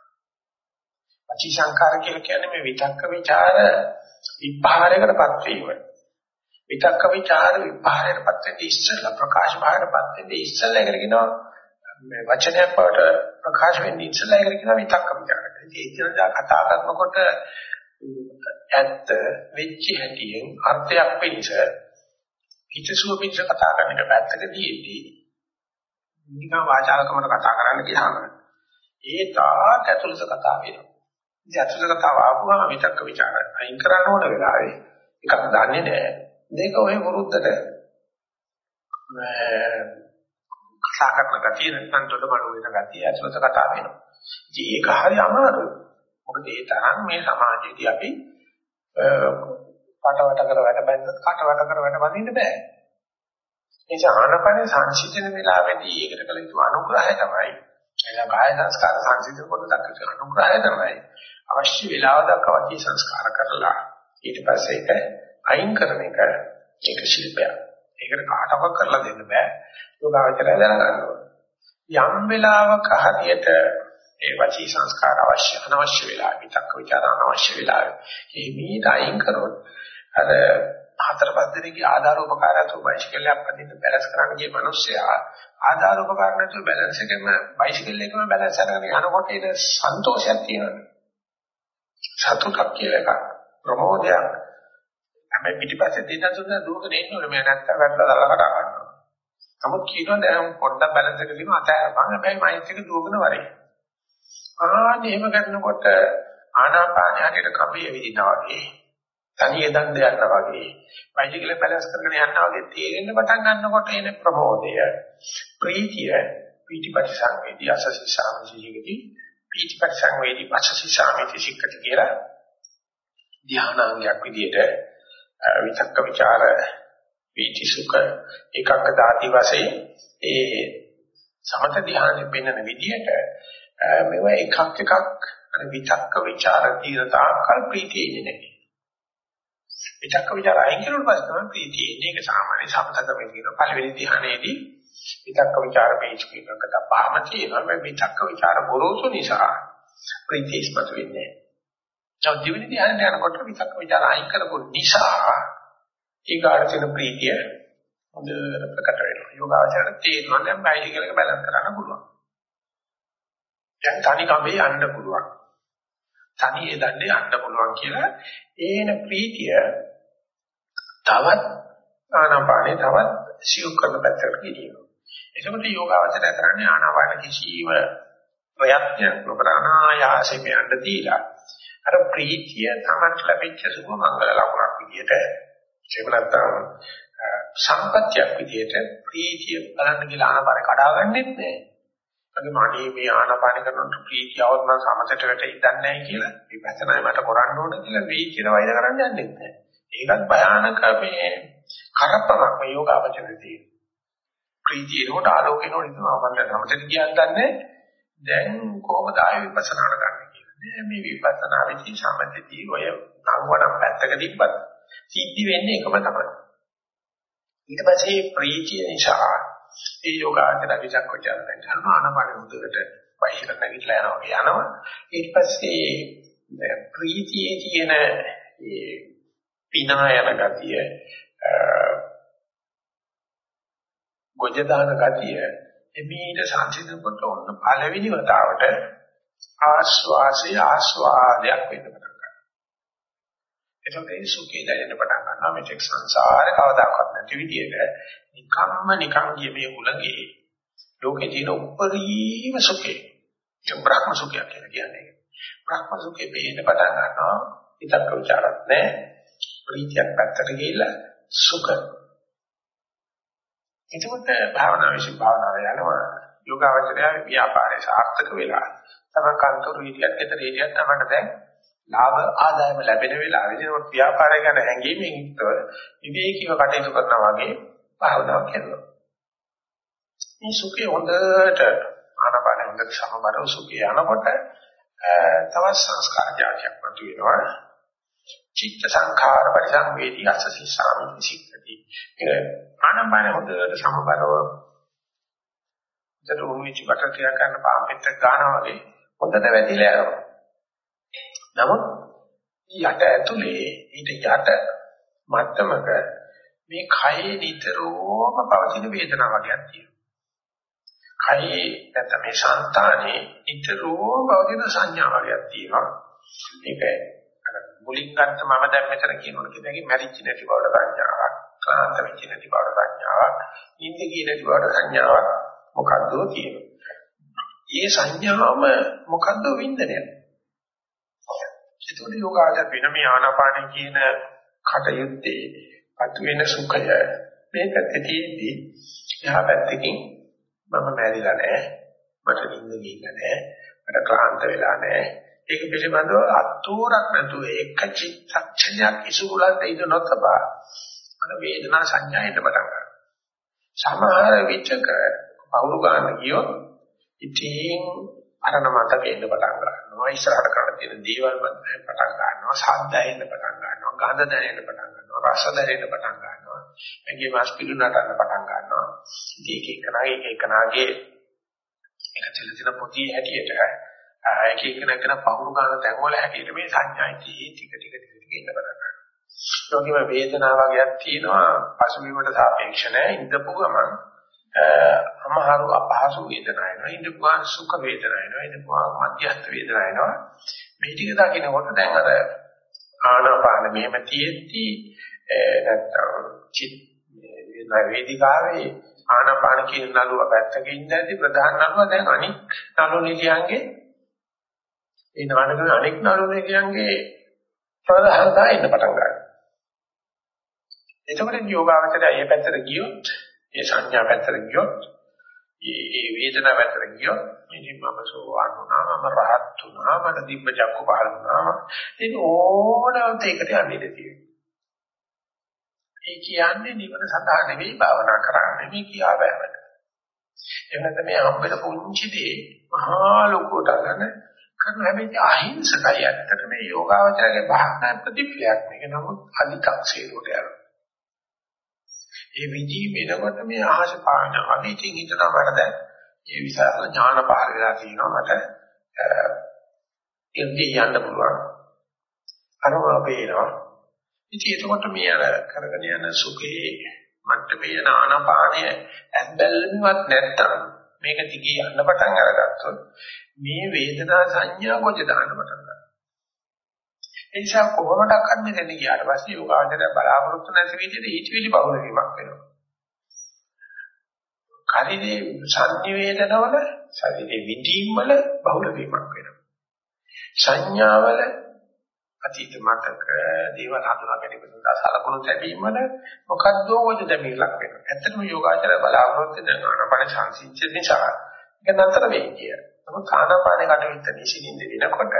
වචී සංකාර කියලා කියන්නේ මේ විතක්ක ਵਿਚාර විභාරයකටපත් වීම. විතක්ක ਵਿਚාර විභාරයටපත් වෙන්නේ ඉස්සෙල්ලා ප්‍රකාශ භාගයටපත් වෙන්නේ ඉස්සෙල්ලා කරගෙනවා මේ වචනයක් බවට ප්‍රකාශ වෙන්නේ ඉස්සලා ඒකට කියනවා විතක්ක ਵਿਚාර කියලා. ඒ ඉතින්දා කතා කරනකොට ඇත්ත වෙච්ච හැටියෙන් අර්ථයක් වෙච්ච හිතසුව පිට කතා කරන එක පැත්තකදීදී නිකන් වාචාලකමකට කතා කරන්න ගියාම ඒ තාක් ඇතුළත කතා වෙනවා. ඉතින් ඇතුළත කතාව ආවම විතක්ක ਵਿਚාර අයින් කරන්න ඕන වෙලාවේ එකක් දන්නේ නැහැ. දෙක ඔය වරුද්දට කතා කරන ගතිය නැත්නම් දොඩබඩ වෙන ගතිය ඇතුළත කතා වෙනවා. ඉතින් ඒක හරි අමාරුයි. මොකද ඒ තරම් මේ සමාජයේදී අපි කටවට කර වැඩ බැලුවත් කටවට කර වැඩ බඳින්න බෑ. ඒ නිසා ආනපනේ සංසිඳන වෙලාවේදී ඒකට කළ යුතු අනුග්‍රහය තමයි. එලා කාය සංස්කාර සංසිඳන කොට දක්වන අනුග්‍රහය තමයි. අවශ්‍ය වෙලාව දක්වා වචී සංස්කාර කරලා ඊට පස්සේ ඒක අයින් කරන එක ඒක ශිල්පයක්. ඒකට කාටවත් කරලා දෙන්න බෑ. යෝගාවචරය දැනගන්න ඕනේ. යම් වෙලාවක හරියට ඒ වචී සංස්කාර අවශ්‍ය අනවශ්‍ය වෙලා විතක්ක ਵਿਚාර අනවශ්‍ය වෙලා මේ මීට අයින් කරොත් අර හතර පහ දෙනෙක්ගේ ආධාර උපකාරයතු බයිසිකලයක් පදින්න බැලන්ස් කරන්න ගිය මිනිස්සයා ආධාර උපකාර නැතුව බැලන්ස් එකම බයිසිකල් එකම බැලන්ස් කරගෙන යනකොට ඒක සන්තෝෂයක් තියෙනවා. සතුටක් කියලා එකක් ප්‍රමෝදයක් හැබැයි පිටිපස්සේ දෙන්න තුන දුවගෙන ඉන්න ඕනේ මම නැත්තම් වැටලා දාලා කතා කරනවා. නමුත් කියනවා දැන් පොඩ්ඩක් බැලන්ස් එක දිනු අතහැරපන් හැබැයි මයින්ඩ් එක දුවගෙන වරේ. ආන්න එහෙම කරනකොට ආනාපාන හැටියට කපිය විදිනා වගේ තනිය දණ්ඩ යනවා වගේ බයිසිකල් බැලන්ස් කරගෙන යනවා වගේ තේරෙන්න පටන් ගන්නකොට එන ප්‍රමෝදය ප්‍රීතිය පීතිපටි සංවේදී අසසි සාමජීවිතී පීතිපටි සංවේදී පසසි සාමිති සික්කති කියලා ධානාංගයක් විදියට විතක්ක ਵਿਚාර වීති සුඛ එකක් දාති වශයෙන් ඒ සමත ධානයෙන් පෙන්වන විදිහට මේව එකක් එකක් අර විතක්ක ਵਿਚාර තීරතා කල්පීතිය ඉන්නේ නැහැ. විතක්ක ਵਿਚාර අයින් කරුණු පස්සේ තමයි ප්‍රීතිය එන්නේ. ඒක සාමාන්‍ය සමතකමේ කියන පළවෙනි ධානයේදී විතක්ක ਵਿਚාර බේස් කියනකට පාම තියෙනවා. මේ විතක්ක ਵਿਚාර බොරොසු නිසා ප්‍රීතිය ඉස්පතු වෙන්නේ නැහැ. ඒ දෙවෙනි ධ්‍යානයට යනකොට විතක්ක ਵਿਚාර අයින් කරපු නිසා ඊගාට තියෙන ප්‍රීතිය හොඳට ප්‍රකට වෙනවා. යෝගාචරයට තේරෙනවා දැන් බයිසිකල් එක බැලන්ස් කරන්න පුළුවන්. දැන් තනි කඹේ යන්න පුළුවන්. තනියේ දන්නේ යන්න පුළුවන් කියලා ඒන ප්‍රීතිය තවත් ආනාපානේ තවත් සියුම් කරන පැත්තකට ගෙනියනවා. එතකොට යෝගාවචරය කරන්නේ ආනාපාන කිසිම ප්‍රයත්නයක් නොකර අනායාසයෙන් යන්න දීලා අර ප්‍රීතිය තමන්ට ලැබිච්ච සුභ මංගල ලකුණක් විදියට එහෙම නැත්නම් සම්පත්‍යක් විදියට ප්‍රීතිය බලන්න කියලා ආනපාන කඩාගන්නෙත් නෑ. අගේ මානේ මේ ආනපාන කරනකොට ප්‍රීතියවත් මම සමතට වැට ඉඳන්නේ නැහැ කියලා විපස්සනායි මට කරන්න ඕන කියලා වීචින වෛර කරන්න යන්නේ නැහැ. ඒකත් භයානක මේ කරප්පමක් මේ යෝග අවචරයේදී. ප්‍රීතියනෝට ආලෝකේනෝට ඉතනවා මම සමතට කියන්නේ දැන් කොහොමද ආයෙ විපස්සනාට ගන්න කියලා. මේ විපස්සනා වෙච්ච සමතේදී ඔය නංවන පැත්තක තිබ්බත් සිද්ධි වෙන්නේ එකම තමයි. ඊට පස්සේ ප්‍රීතිය නිසා ඒ යෝගාචර විචක්කෝචර දැන් කරනවා ආනපාන මුදලට වයිහිර නැගිටලා යනවා යනවා ඊට පස්සේ ප්‍රීතියේ තියෙන ඒ පිනා යන ගතිය ගොජ දාන ගතිය එමීට සංසිඳනකොට ඔන්න පළවෙනි වතාවට ආස්වාසය ආස්වාදයක් වෙන්න පටන් ගන්නවා. එතකොට ඒ සුඛය දැනෙන්න පටන් ගන්නවා මෙතෙක් සංසාරේ කවදාකවත් නැති විදිහට නිකම්ම නිකම් ගිය මේ උලගේ ලෝකේ තියෙන උපරිම සුඛය. ඒ බ්‍රහ්ම සුඛය කියලා කියන්නේ. බ්‍රහ්ම සුඛේ බේන පටන් ගන්නවා. විතක්ක ਵਿਚාරත් නැහැ. ප්‍රීතියක් පැත්තට ගිහිල්ලා සුඛ. එතකොට භාවනා විශ්ව භාවනාව යනවා. යෝගාවචරය ව්‍යාපාරේ සාර්ථක වෙලා තමයි කන්තරු හිටියත් ඒතර හිටියත් තමයි දැන් ලාභ ආදායම ලැබෙන වෙලාවෙදී නමුත් ව්‍යාපාරය ගැන හැඟීමෙන් යුක්තව විවේකීව කටයුතු කරනවා වගේ භාවනාවක් කරනවා. මේ සුඛය හොඳට ආනපාන හොඳට සමබරව සුඛය යනකොට තවත් සංස්කාර જાතියක් වතු වෙනවා. චිත්ත සංඛාර පරිසංවේදී අසසි සාමිති සික්කති. ඒ ආනපාන හොඳට සමබරව දරු උන්විච බට ක්‍රියා කරන පාපෙත් ගන්නවා වගේ හොඳට වැදිලා යනවා. නමුත් යට ඇතුලේ ඊට යට මට්ටමක මේ කයේ නිතරම පවතින වේදනාවක් වගේක් තියෙනවා. කයි නැත්නම් මේ సంతානේ නිතරම පවතින සංඥාවක් තියෙනවා. මේක අර මුලින් ගත්ත මම දැන් මෙතන කියනකොට කියන්නේ මැරිච්ච නැති බවට සංඥාවක්, ක්ලාන්ත වෙච්ච නැති බවට සංඥාවක්, ඉඳ ගිය නැති බවට සංඥාවක් මොකද්ද තියෙනවා. මේ සංඥාවම මොකද්ද වින්දනය? ඒතකොට යෝගාචර වෙන මේ ආනාපාන කියන කටයුත්තේ අතු වෙන සුඛය මේ පැත්තේ තියෙද්දි එහා පැත්තකින් මම මැරිලා නැහැ. මට නිින්ද ගිහිල්ලා නැහැ. මට ක්ලාන්ත වෙලා නැහැ. ඒක පිළිබඳව අතෝරක් නැතුව එක චිත්තක්ෂණයක් ඉසුලන්ට ඉඳ නොතබා මන වේදනා සංඥායට පටන් ගන්නවා. සමහර විචක පවුරු ගන්න කියොත් ඉතින් අරන මතක එන්න පටන් ගන්නවා. ඉස්සරහට කරන්න තියෙන දේවල් පටන් ගන්නවා. ශබ්ද ඇහෙන්න පටන් ගන්නවා. ගඳ දැනෙන්න පටන් ගන්නවා. රස දැනෙන්න පටන් ගන්නවා. ඇඟේ මාස් පිළු නටන්න පටන් ගන්නවා. ඉතින් එක එකනාගේ එක එකනාගේ එක තෙල තියෙන පොතේ හැටියට එක එකනකන පහුරු ගන්න තැන් වල හැටියට මේ සංඥායි ටික ටික ටික ටික ඉන්න පටන් ගන්නවා. ඒකම වේදනාව වගේක් තියෙනවා. පසුබිමට සාපේක්ෂ නැහැ ඉඳපු ගමන් අමහරු අපහසු වේදනා එනවා ඉඳපුවා සුඛ වේදනා එනවා ඉඳපුවා මධ්‍යස්ථ වේදනා එනවා මේ ටික දකිනකොට දැන් අර ආනාපාන මෙහෙම තියෙද්දි නැත්තම් චිත් වේදිකාවේ ආනාපාන කියන නළුව පැත්තක ඉඳද්දි ප්‍රධාන නළුව දැන් අනික් නළු නිලියන්ගේ ඒ නාටකයේ අනික් නළු නිලියන්ගේ ප්‍රධානතා ඉන්න පටන් ගන්නවා. එතකොට යෝගාවචරය ඒ පැත්තට ගියොත් ඒ සංඥා පැත්තට ගියොත් ඒ වේදනාව පැත්තට ගියොත් ඉතින් මම සෝවාන් වුණා මම රහත් වුණා මට දිබ්බ චක්ක පහළ වුණා ඉතින් ඕනෑමත් ඒකට යන්නේ තියෙනවා. ඒ කියන්නේ නිවන සඳහා නෙවෙයි භාවනා කරන්නේ මේ කියා බෑමද එහෙම නැත්නම් මේ හම්බෙන පුංචි දේ මහා ලොකුට ගන්න කරන හැබැයි අහිංසකයි ඇත්තට මේ යෝගාවචරයේ භාවනා ප්‍රතිපලයක් මේක නමුත් අධිකක්ෂේරුවට යනවා. ඒ විදි වෙනකොට මේ අහස පාන අවිතින් හිතනවා මට දැන්. ඒ විශාල ඥාන පහළ වෙලා තියෙනවා මට. ඉන්දිය යන්න පුළුවන්. අරමුණ පේනවා ඉතින් එතකොට මේ අර කරගෙන යන සුඛේ මට්ටමේ යන ආනාපානය ඇබ්බැල්ලෙවත් නැත්තම් මේක දිගේ යන්න පටන් අරගත්තොත් මේ වේදනා සංඥා කොච්ච දාන්න පටන් ගන්නවා? ඒ නිසා කොහොමඩක්වත් මෙතන ගියාට පස්සේ යෝගාචරය බලාපොරොත්තු නැති විදිහට ඊටවිලි බහුල වීමක් වෙනවා. ශරීරයේ සංනිවේදනවල ශරීරයේ විඳීම් වල බහුල වීමක් වෙනවා. සංඥාවල අතීත මතක දේවල් හඳුනා ගැනීම සඳහා සලකුණු තැබීම වල මොකද්ද ඔය දෙමිලක් වෙනවා. ඇත්තටම යෝගාචරය බලාපොරොත්තු වෙන ආනපන සංසිද්ධිය නිසා ඒක නතර වෙයි කිය. නමුත් ආනපන කටවිත නිසින්ින්ද වෙනකොට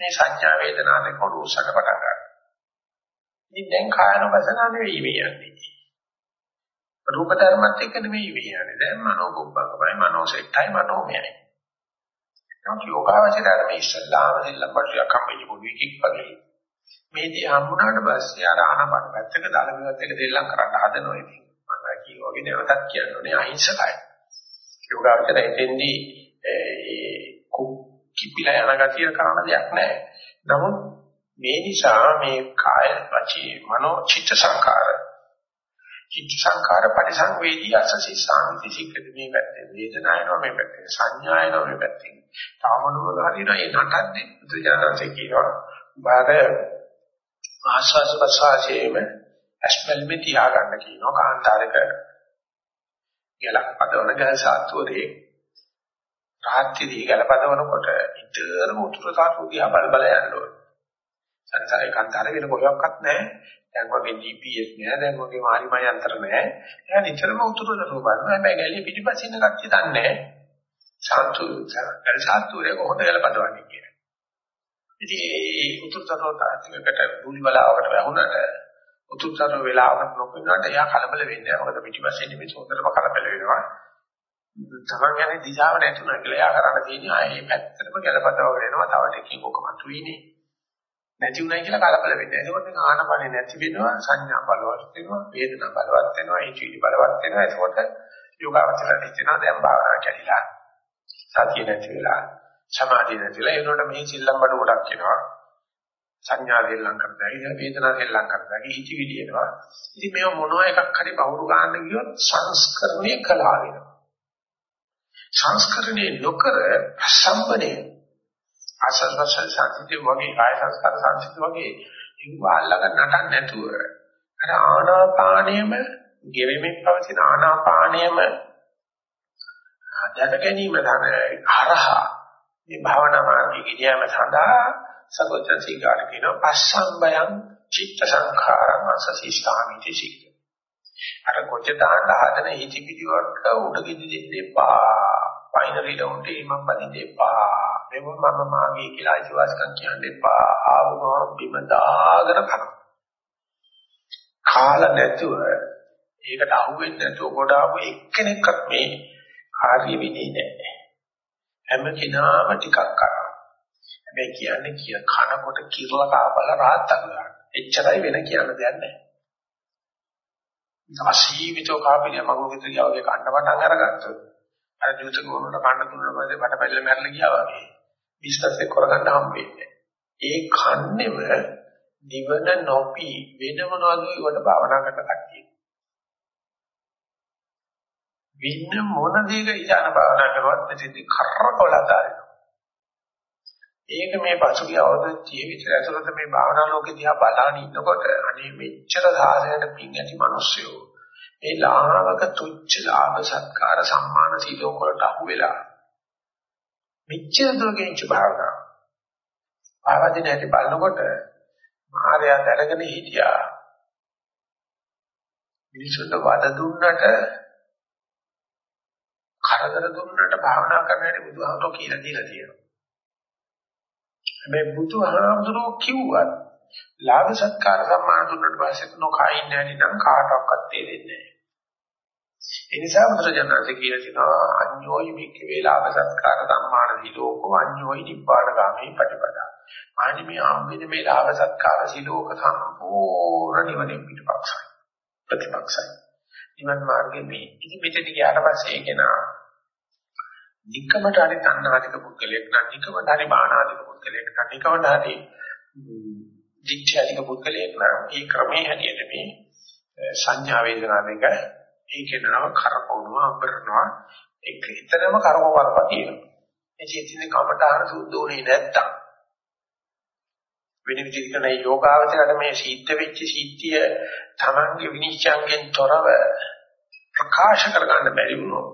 මේ සංඥා වේදනා දෙක උරුසක පටන් ගන්නවා. ඉතින් දැන් කායන වසන නෙවෙයි මේ යන්නේ. රූප ධර්මත් එක්ක නෙවෙයි මේ යන්නේ. දැන් මනෝ කුබ්බකමයි මනෝ සෙට්ටයි මනෝමයයි. නමුත් යෝගාවචරය මේ ඉස්සල්ලාම දෙල්ලම් බඩියක් හම්බෙන්නේ පොඩිකක් වගේ. මේ දී හම්බුනාට පස්සේ අර ආනපන පැත්තක දාලමවත් එක දෙල්ලම් කරන්න හදනවා ඉතින්. මම කියෝ වගේ නැවතත් කියන්නේ අහිංසකයි. යෝගාවචරය එතෙන්දී ඒ කිපිලා යන ගතිය කරන දෙයක් නැහැ. නමුත් මේ නිසා මේ කාය වචී මනෝ චිත්ත සංකාර. චිත්ත සංකාර පරිසංවේදී අසසි සාන්ති සික්කද මේ පැත්තේ. වේදනායනවා මේ පැත්තේ. සංඥායනවා මේ පැත්තේ. තාමනවල හරිනා ඒ නටන්නේ? බුදුජානකසේ කියනවා බාර ආස්වාස් ප්‍රසආසයේම ඇස්මල් මෙ තියාගන්න කියනවා කාන්තාරක ගලක් පදවන ගල් සාත්වරේ රාත්‍රියේ ගලපදවනකොට ඉතරම උතුරු සාතු දිහා බල බල යන්න ඕනේ. සංසාරේ කාන්තාර වෙන කොහොක්වත් නැහැ. දැන් වගේ GPS නෑ, දැන් වගේ මාලිමය යන්ත්‍ර නෑ. එයා නිතරම උතුරු දරුව බලනවා. හැබැයි ගැලිය පිටිපස්සින් ඉන්න කට්ටිය දන්නේ නැහැ. සාතු ගල් සාතුරේ කොහොමද ගලපදවන්නේ කියලා. ඉතින් ඒ උතුරු දරුව තාත්තිකට බුලි බලාවකට වැහුණාට උතුරු දරුව වෙලාවකට නොකියනට එයා කලබල වෙන්නේ නැහැ. මොකද පිටිපස්සින් ඉන්නේ සෝදරම කලබල වෙනවා. තමන් යන්නේ දිශාව නැතුණා කියලා එයා කරන්න තියෙන්නේ ආයේ පැත්තටම ගැලපතවගෙන එනවා. තව ටිකකින් ඔක මතුවීනේ. නැති උනායි කියලා කලබල වෙන්නේ. එතකොට මේ ආනපනේ නැති වෙනවා සංඥා බලවත් වෙනවා වේදනා බලවත් වෙනවා ඉචිලි බලවත් වෙනවා. එතකොට යෝගාවචරයට හිතෙනවා දැන් භාවනා කැඩිලා සතිය නැති වෙලා සමාධිය නැතිලා ඒනොට මේ සිල්ලම් බඩ ගොඩක් එනවා. සංඥා දෙල්ලම් කරලා වේදනා දෙල්ලම් කරලා හිතවිලි එනවා. ඉතින් මේව මොනවා එකක් හරි බවුරු ගන්න ගියොත් සංස්කරණය කළා වෙනවා. සංස්කරණේ නොකර සම්බනේ ආසස්වස සාධිතේ වගේ කාය සංස්කාර සංසිත වගේ ඉව අල්ලගෙන නටන්න නැතුව අර ආනාපානයම ගෙවෙමින් පවතින ආනාපානයම දැක ගැනීම තමයි හරහා මේ භාවනා මාර්ගයේ ගියම සඳහා සකෝචන සීකාර කියන පස්සම්බයං චිත්ත සංඛාරං අසසීස්ථාමිති සික්ක. අර කොච්ච දාන්න හදන හිති පිටිවට උඩ කිදි දෙන්න එපා. පයින්රිට උන්ට ඉමම් බඳින්න එපා. මෙව මම මාගේ කියලා අයිතිවාසිකම් කියන්න එපා. ආවම බිම දාගෙන කරා. කාල නැතුව ඒකට අහුවෙන්නේ නැතුව කොට ආපු එක්කෙනෙක්වත් මේ ආර්ය විනේ නැහැ. හැම කෙනාම ටිකක් කරා. හැබැයි කියන්නේ කිය කනකොට කිරලා කාපල රාහත් අගලා. එච්චරයි වෙන කියන්න දෙයක් නැහැ. අසීමිතව කාපිනිය මගුල් විතර ගියාගේ කන්න පටන් අරගත්තොත් අර ජූත ගෝනට කන්න තුනට පස්සේ බඩපැල්ල මැරලා ගියා වගේ බිස්නස් එක කරගන්න හම්බෙන්නේ. ඒ කන්නේම නිවන නොපි වෙන මොනවද ඒවට භාවනා කරන කට්ටිය. වින්න මොන දේක ඉඳන භාවනා කරුවත් මෙතෙන්දි කරකවලා දානවා. ඒක මේ පසුගිය අවුරුදු 30 විතර ඇතුළත මේ භාවනා ලෝකෙ දිහා බලන ඉන්නකොට අනේ මෙච්චර සාසනයට පිං ඇති මිනිස්සු මේ ලාහවක තුච්ච ලාභ සත්කාර සම්මාන සීලෝ වලට අහු වෙලා. මෙච්චර දුරකින් භාවනා ආවදින ඇති බලනකොට මාර්යා දැනගෙන හිටියා. මිනිසුන්ට වද දුන්නට කරදර දුන්නට භාවනා කරන්නට බුදුහාමුදුරුවෝ කියලා දීලා තියෙනවා. හැබැයි බුදුහාමුදුරුවෝ කිව්වත් ලාභ සත්කාර සම්මාන දුන්නට පස්සේ නොකයින් නැති නම් කාටවත් තේරෙන්නේ නැහැ. ඒ නිසා බුදුරජාණන්සේ කියලා තියෙනවා අඤ්ඤෝයි මික්කේ ලාභ සත්කාර සම්මාන දිලෝකෝ අඤ්ඤෝයි නිබ්බාන ගාමී ප්‍රතිපදා. ආනි මේ ආම්බෙන මේ ලාභ සත්කාර සිලෝක සම්පූර්ණ නිවනින් පිටපක්ෂයි. ප්‍රතිපක්ෂයි. නිවන් මාර්ගේ මේ ඉතින් මෙතන ගියාට පස්සේ ඒක නා නිකමට හරි තණ්හාදික පුද්ගලයෙක් නම් නිකමට හරි බාහනාදික පුද්ගලයෙක් නම් නිකමට හරි දික්ඨාදික පුද්ගලයෙක් නම් ඒ ක්‍රමයේ හැටියට මේ සංඥා වේදනා දෙක ඒකේ නම කරපවනවා අඹරනවා ඒක හිතනම කරම කරපා තියෙනවා. ඒ චේතින කමඨාන සුද්ධෝනේ නැත්තම්. වෙන විදිහකට නේ යෝගාවචරයට මේ සීත්‍ය වෙච්ච සීත්‍ය තමන්ගේ විනිශ්චයන්ගෙන් තොරව ප්‍රකාශ කරගන්න බැරි වුණොත්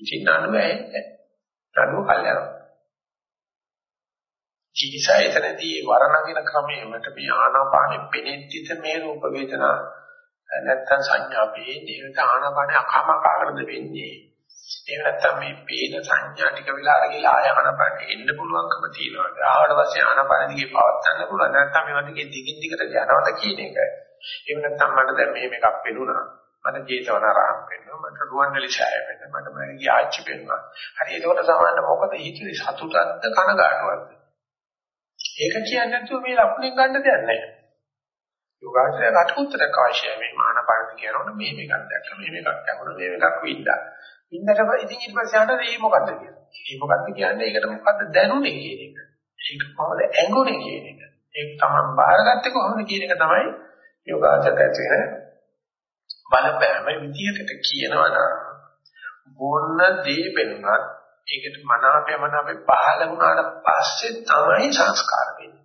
ඉතින් නඩුවේ නඩුව කල්යනවා. ජීවිතය එතනදී වරණගෙන ක්‍රමයකට මේ ආනාපානෙ පෙනෙද්දිද මේ රූප වේදනා නැත්තම් සංඥා පේන්නේ ඒක ආනාපානෙ අකමකාරද වෙන්නේ. එහෙම නැත්තම් මේ පේන සංඥා ටික වෙලා අරගෙන ආය ආනාපානෙ එන්න පුළුවන්කම තියෙනවා. ආවට පස්සේ ආනාපානෙ දිගේ පවත්වන්න පුළුවන්. නැත්තම් මේ වගේ දිගින් දිගට යනවද කියන එක. එහෙම නැත්තම් මට දැන් මෙහෙම එකක් පෙනුණා. මට ජේතවනාරාම වෙනවා මට රුවන්වැලි ඡාය වෙනවා මට මගේ ආච්චි වෙනවා හරි ඒකට සමාන මොකද හිතුවේ සතුටක්ද කනගාටුවක්ද ඒක කියන්නේ නැතුව මේ ලකුණෙන් ගන්න දෙයක් නැහැ. යෝගාචරය කටුතරක් අවශ්‍යයි. මේ මානපාන කියනකොට මේ මේකක් දැක්ක මේ මේකක් දැක්කොත් මේ මේකක් වින්දා. වින්දට ඉතින් ඊට පස්සේ අහන්න මේ මොකද්ද කියලා. මේ මොකද්ද කියන්නේ? ඒකට මොකද්ද දැනුනේ කියන එක. ඒක කොහොමද ඇඟුනේ කියන එක. ඒක තමයි බාරගත්තේ කොහොමද කියන එක තමයි යෝගාචරයට ඇති වෙන බලපෑම විදියකට කියනවා නම් මොන දේ වෙනවත් ඒකට මනාපය මනාපේ පහළ වුණාට පස්සේ තමයි සංස්කාර වෙන්නේ.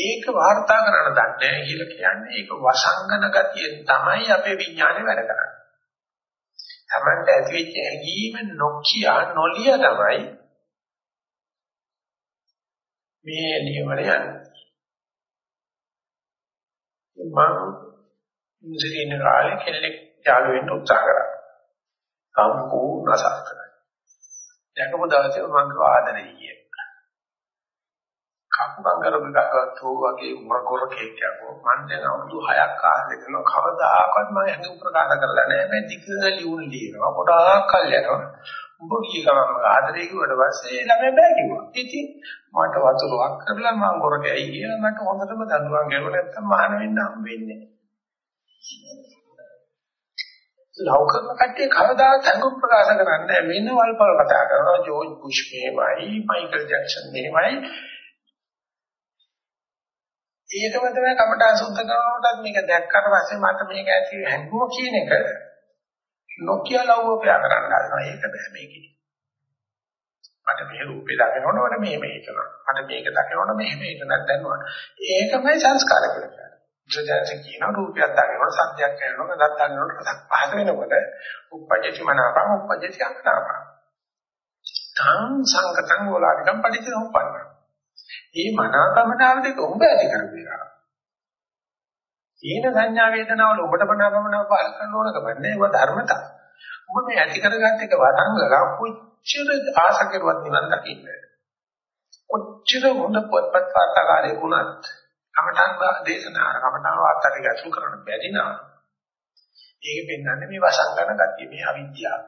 ඒක වාර්තා කරන්න දන්නේ කියලා කියන්නේ ඒක වසංගන ගතියෙන් තමයි අපේ විඥානේ වැඩ කරන්නේ. Tamanට ඇතිවෙච්ච හැඟීම නොකිය නොලිය තමයි මේ නියමන යන්නේ. මම ඉන්ද්‍රිය ඉන්න කාලේ කෙල්ලෙක් යාළු වෙන්න උත්සාහ කරා. සම්පූර්ණ සාර්ථකයි. දැකපු දවසේ මම ආදරේ කියේ. කපුකම් කරපු ගත්තෝ වගේ මොරකොර කේක්කෝ මම දැන් අවුරුදු 6ක් ආසෙ කරන කවදාකවත් මම ඇඟ ප්‍රකාශ කරලා නැහැ. මම ටික ලියුම් ලියනවා. ගොඩාක් කල් යනවා. උඹ කී ගමන් ආදරේ කිව්වට පස්සේ ළමයා බෑ කිව්වා. ඉතින් මට වතුරක් කරලා මම ගොරකයි කියලා මට හොඳටම දඬුවම් ගෙවුවා නැත්තම් මහාන වෙන්න හම්බෙන්නේ නැහැ. ලෞකික කට්ටිය කවදාත් අංගු ප්‍රකාශ කරන්නේ වෙන වල්පල් කතා කරනවා ජෝර්ජ් බුෂ් මේවයි මයිකල් ජැක්සන් මේවයි ඒකම තමයි කමටහන් සුද්ධ කරනකොටත් මේක දැක්කට පස්සේ මට මේක ඇති හැංගුම කියන එක නොකිය ලව්වපයා කරන්න හදනවා. ඒක බෑ මේකේ. මට මේ රූපේ දකිනකොට මට මෙහෙම හිතනවා. මට මේක දකිනකොට මෙහෙම හිතනක් දැනනවා. ඒකමයි සංස්කාර කියලා කියන්නේ. ජජජ කියන රූපයක් දකිනකොට සත්‍යයක් කරනකොට දත් දකිනකොට රසක් පහත වෙනකොට උපජ්ජති මනාපං උපජ්ජති අන්නාපං. තං සංකතං වලාදිකම් පටිච්චසමුප්පන්න. මේ මනාපමනාව දෙක උඹ ඇති කරගන්නවා. ඊන සංඥා වේදනාවල ඔබට මනාපමනාව පාල කරන්න ඕන කමන්නේ ඒවා ධර්මතා. ඔබ මේ ඇති කරගත්ත එක වරංගලා කොච්චර ආස කෙරුවත් නිවන් දකින්න. කොච්චර හොඳ පොත්පත් වාර්තාකාරයෙක් වුණත් කමඨං දේශනා කමඨං වාර්තාට ගැසු කරන්න බැරි නම් ඒක පෙන්වන්නේ මේ වසංගන ගතිය මේ අවිද්‍යාව.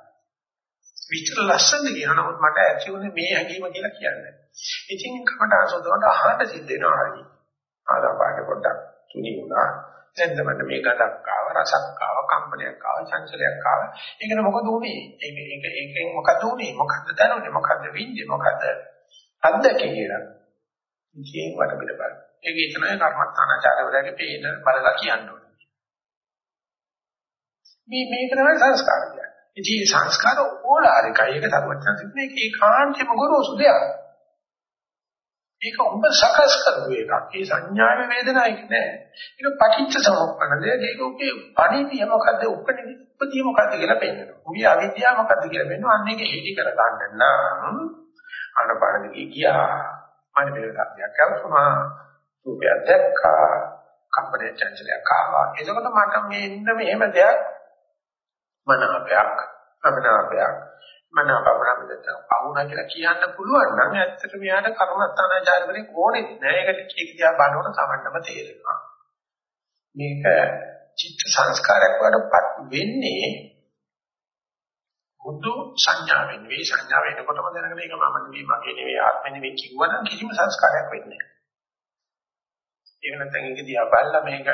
විතර ලස්සනද කියන නමුත් මට ඇති උනේ මේ හැඟීම කියලා කියන්නේ. ඉතින් කමඨං සෝදවට අහන්න සිද්ධ වෙනවා හරි. ආදාපාට පොඩ්ඩක් තුනි වුණා. දැන් තමයි මේ ගඳක් ආව රසක් ආව කම්පනයක් ආව චංචලයක් ආව ඒකන මොකද උනේ ඒක ඒක ඒකෙන් මොකද උනේ මොකද්ද දැනුනේ මොකද්ද විඳින්නේ මොකද්ද අත්දැකේ කියලා ඉතින් වට පිට බලන්න ඒක ඉතනයි කර්මස්ථානාචාරවලගේ පේන බලලා කියන්න ඕනේ මේ මේක තමයි සංස්කාරය ඉතින් සංස්කාර ඕලාරිකයි ඒක සර්වඥ සිද්දේ ඒකාන්තෙම ගොරෝසු දෙයක් ඒක ඔබ සකස් කරපු එකක්. ඒ සංඥාවේ වේදනාවක් නෑ. ඒක පටිච්ච සමුප්පන්න දෙයක්. ඒක ඔබේ පණිවිය මොකද්ද? උපනිදි උපදී මොකද්ද කියලා පෙන්නනවා. ඔබේ අවිද්‍යාව මොකද්ද කියලා පෙන්නනවා. අන්න ඒක හේටි කර ගන්න නම් අනපානදී ගියා. මම මේක සත්‍යයක් කරපුවා. රූපයක් දැක්කා. කම්පන චංචලයක් ආවා. එතකොට මට මෙන්න මෙහෙම දෙයක් මනාපයක් අමනාපයක් මනාපමන දෙයක් පවුනා කියලා කියන්න පුළුවන් නම් ඇත්තට මෙයාට කර්මස්ථානාචාරවලින් ඕනෙත් නෑ ඒකට කීක දිහා බලනකොට සමන්නම තේරෙනවා මේක චිත්ත සංස්කාරයක් වඩපත් වෙන්නේ බුදු සංඥාවෙන් වේ සංඥාව එනකොටම දැනගෙන ඒක මම නෙවෙයි මගේ නෙවෙයි ආත්මෙ නෙවෙයි කිව්වනම් කිසිම සංස්කාරයක් වෙන්නේ නෑ ඒක නැත්නම් ඒක දිහා බලලා මේක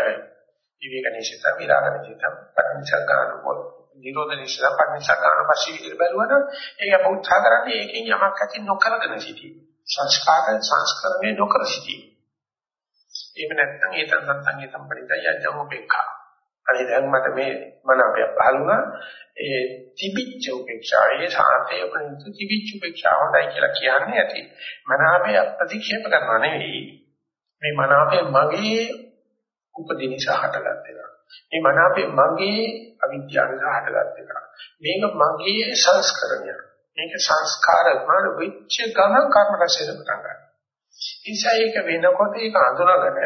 විවේක නිසිත විරාග නිසිත පරිණිසග්ගාන පොල් නිරෝධ නිසිත පරිණිසග්ගාන පස්සේ විදිහට බලුවනම් ඒක උත්සාහ කරන්නේ ඒකෙන් යමක් ඇති නොකරගෙන සිටීම. සංස්කාර සංස්කරණය නොකර සිටීම. එහෙම නැත්නම් ඒ තත්ත්වයන් ඒ සම්පරිතය යජම උපේක්ඛා අනේ දැන් මට මේ මන අපේ පහළුණා ඒ තිබිච්ච උපේක්ෂාවේ සාන්තය ප්‍රණිත තිබිච්ච උපේක්ෂාව හොඳයි කියලා කියන්නේ ඇති මන අපේ ප්‍රතික්ෂේප කරනවා නෙවෙයි මේ මන අපේ මගේ උපදින නිසා හටගත් එක. මේ මනාපේ මගේ අවිද්‍යාව නිසා හටගත් එක. මේක මගේ සංස්කරණය. මේක සංස්කාර වල වෙච්ච ගම කර්ම රසයෙන් පටන් ගන්නවා. ඉතින් ඒක වෙනකොට ඒක අඳුනගෙන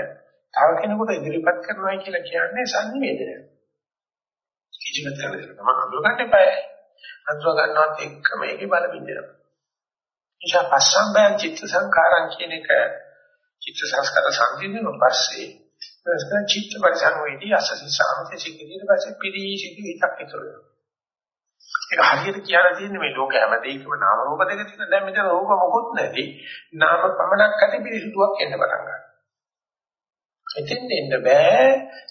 තව කෙනෙකුට ඉදිරිපත් කරනවා කියලා කියන්නේ සංනිවේදනය. කිසිම තැනක තමයි අඳුරගන්න එපා. අඳුර ගන්නවත් එක්කම ඒකේ බල බින්දෙනවා. ඉතින් පස්සම්බයන් චිත්ත සංකාරම් කියන එක චිත්ත සංස්කාර සංකීර්ණ පස්සේ ප්‍රශ්න චිත්ත පරිසංවේදී අසසි සාමයේ සිද්ධියට පස්සේ පිළිසිදු හිතක් ඉතුරු ඒක හරියට කියලා තියෙන්නේ මේ ලෝක හැම දෙයකම නාම රූප දෙක තියෙන දැන් මෙතන රූප මොකොත් නැති නාම පමණක් ඇති පිළිසුදුවක් එන්න පටන් ගන්නවා එතෙන් දෙන්න බෑ.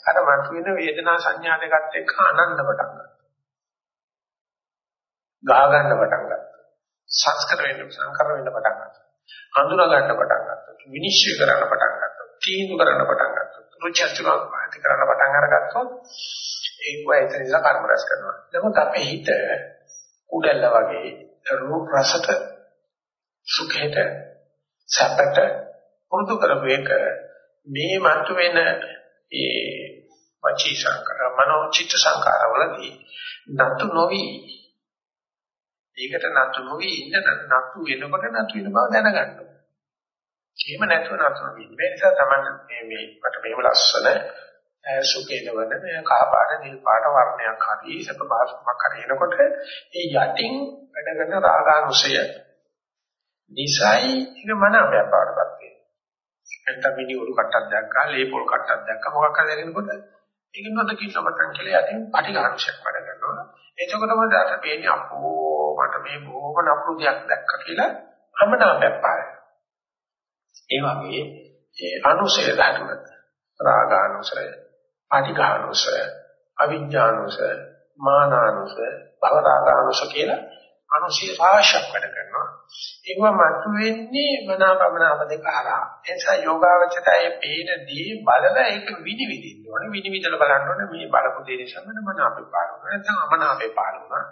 අර මතුවෙන වේදනා සංඥා දෙකත් එක්ක ආනන්ද පටන් ගන්නවා ගා ගන්න පටන් ගන්නවා සංස්කර වෙන්න සංකර වෙන්න පටන් ගන්නවා හඳුනා ගන්න පටන් ගන්නවා විනිශ්චය කරන්න පටන් ගන්නවා තීන්දුව කරන්න පටන් ගන්නවා රුචර්චුවක් පාටි කරන්න පටන් අරගත්තොත් ඒක වයිතන ඉඳලා කර්ම රැස් කරනවා. නමුත් අපේ හිත උඩල්ල වගේ රූප රසට සුඛයට සැපට පුරුදු කරපු එක මේ මතු වෙන ඒ වචී සංකාර මනෝ චිත්ත සංකාරවලදී නතු නොවි ඒකට නතු නොවි ඉන්න නතු වෙනකොට නතු වෙන බව දැනගන්න එහෙම නැතුව නතර වෙන්නේ. ඒ නිසා තමයි මේ මේ මට මේව ලස්සන සුකේනවන මේ කහ පාට නිල් පාට වර්ණයක් හරි සප පාස්මක් හරි එනකොට ඒ යටින් වැඩගෙන රාගානුසය නිසයි ඒක මන අපේ පාඩපත් වෙනවා. නැත්නම් මිනි උරු කට්ටක් දැක්කා, ලේපොල් කට්ටක් දැක්කා මොකක් හරි දෙනකොට ඒක නොදකින්න මතන් කියලා යටින් පටිඝාංශයක් වැඩ කරනවා. එතකොටම දැට පේන්නේ අපෝ මට මේ බොහොම නපුරු දෙයක් දැක්කා කියලා අමනාපයක් පාරයි. ඒ වගේ ඒ අනුසය ධර්ම රාගානුසය, අටිඝානුසය, අවිඥානුසය, මානානුසය, භවරාගානුසය කියලා අනුශය රාශියක් වැඩ කරනවා. ඒව මතු වෙන්නේ මනාපමනාප දෙක හරහා. ඒ නිසා යෝගාවචතයේ පේනදී බලලා ඒක විනිවිදින්න ඕනේ. විනිවිදලා බලන්න ඕනේ මේ බලපු දේ නිසා මම මනාපේ පාරුණා. නැත්නම් අමනාපේ පාරුණා.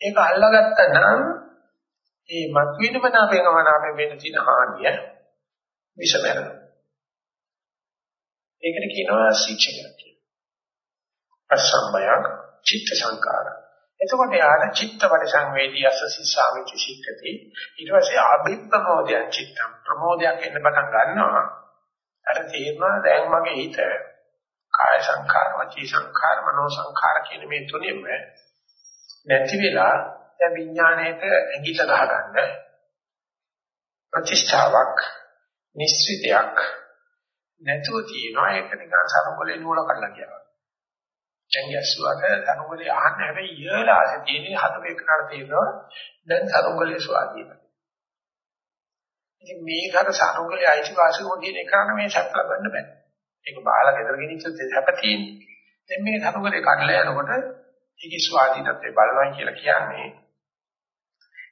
ඒක අල්ලගත්තා නම් ඒ මතුවෙන මනාපයෙන් අමනාපයෙන් වෙන තියෙන හානිය විසමරනවා. ඒකට කියනවා ශික්ෂක කියලා. අසම්මයක් චිත්ත සංකාරය. එතකොට යාට චිත්ත පරිසංවේදී අසසි සාමිච්ච සික්කති. ඊට පස්සේ අභිප්‍රමෝදයන් චිත්තම්. ප්‍රමෝදයක් එන්න පටන් ගන්නවා. අර තේරෙනවා දැන් මගේ හිත කාය සංඛාර වචී සංඛාර මනෝ සංඛාර කියන මේ තුනෙම නැති වෙලා දැන් විඥාණයට ඇඟිල්ල ගහගන්න ප්‍රතිෂ්ඨාවක් නිශ්චිතයක් නැතුව තියෙනවා. ඒක නිකන් සරුංගලේ නූල කඩලා කියනවා. දැන් යස්සුවට තනුගලේ අහන්න හැබැයි ඉහළ ආසේ තියෙන හතරේ කරලා තියෙනවා දැන් තනුගලේ ස්වාධීන. ඉතින් මේකට තනුගලේ අයිතිවාසිකම කියන එකට මේ සැප ලබන්න බෑ. ඒක බාලා ගෙදර ගෙනිච්ච සැප තියෙන්නේ. දැන් මේ තනුගලේ කඩලා යනකොට ඒකේ ස්වාධීනත්වය බලනවා කියලා කියන්නේ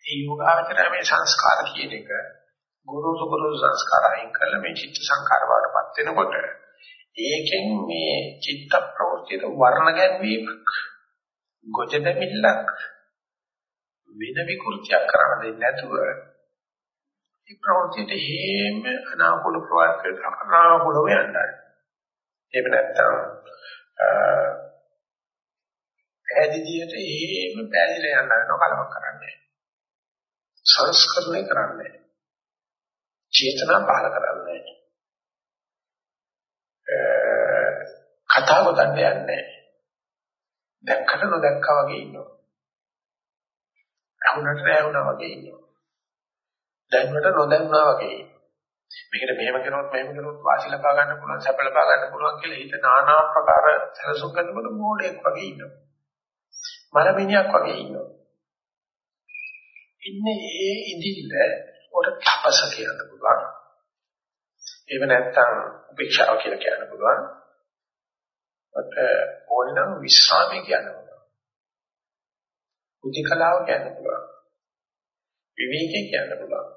ඒ යෝගාවචරය මේ සංස්කාර කියන එක ගුරු සුගුරු සංස්කාර අයින් කරලා මේ චිත්ත සංකාර වලටපත් වෙනකොට ඒකෙන් මේ චිත්ත ප්‍රවෘත්තියට වර්ණ ගැන්වීමක් ගොජ දෙමිල්ලක් වෙන විකෘතියක් කරන්න දෙන්නේ නැතුව මේ ප්‍රවෘත්තියට හේම අනාකූල ප්‍රවර්තක අනාකූලව යන්නයි. එහෙම නැත්නම් පැහැදිලියට හේම පැහැදිලිලා යන්න කලවක් කරන්නේ. සංස්කරණය කරන්නේ. චේතනා පාල කරන්නේ. කතා ගොතන්න යන්නේ දැක්කට නොදැක්කා වගේ ඉන්නවා. අහුනට ඇහුණා වගේ ඉන්නවා. දැනුණට නොදැන්නා වගේ ඉන්නවා. මේකට මෙහෙම කරනොත් මෙහෙම කරනොත් වාසි ලබා ගන්න පුළුවන් සැප ලබා ගන්න පුළුවන් කියලා හිත নানা ආකාර සැලසුම් කරනකොට මෝඩෙක් වගේ ඉන්නවා. මලමිණියක් වගේ ඉන්නවා. ඉන්නේ ඒ ඉදිල්ල උඩ තපස කියන්න පුළුවන්. එහෙම නැත්නම් උපේක්ෂාව කියලා කියන්න පුළුවන්. මට ඕනේ නම් විශ්‍රාමය කියන්න පුළුවන්. උදිකලාව කියන්න පුළුවන්. විවේකී කියන්න පුළුවන්.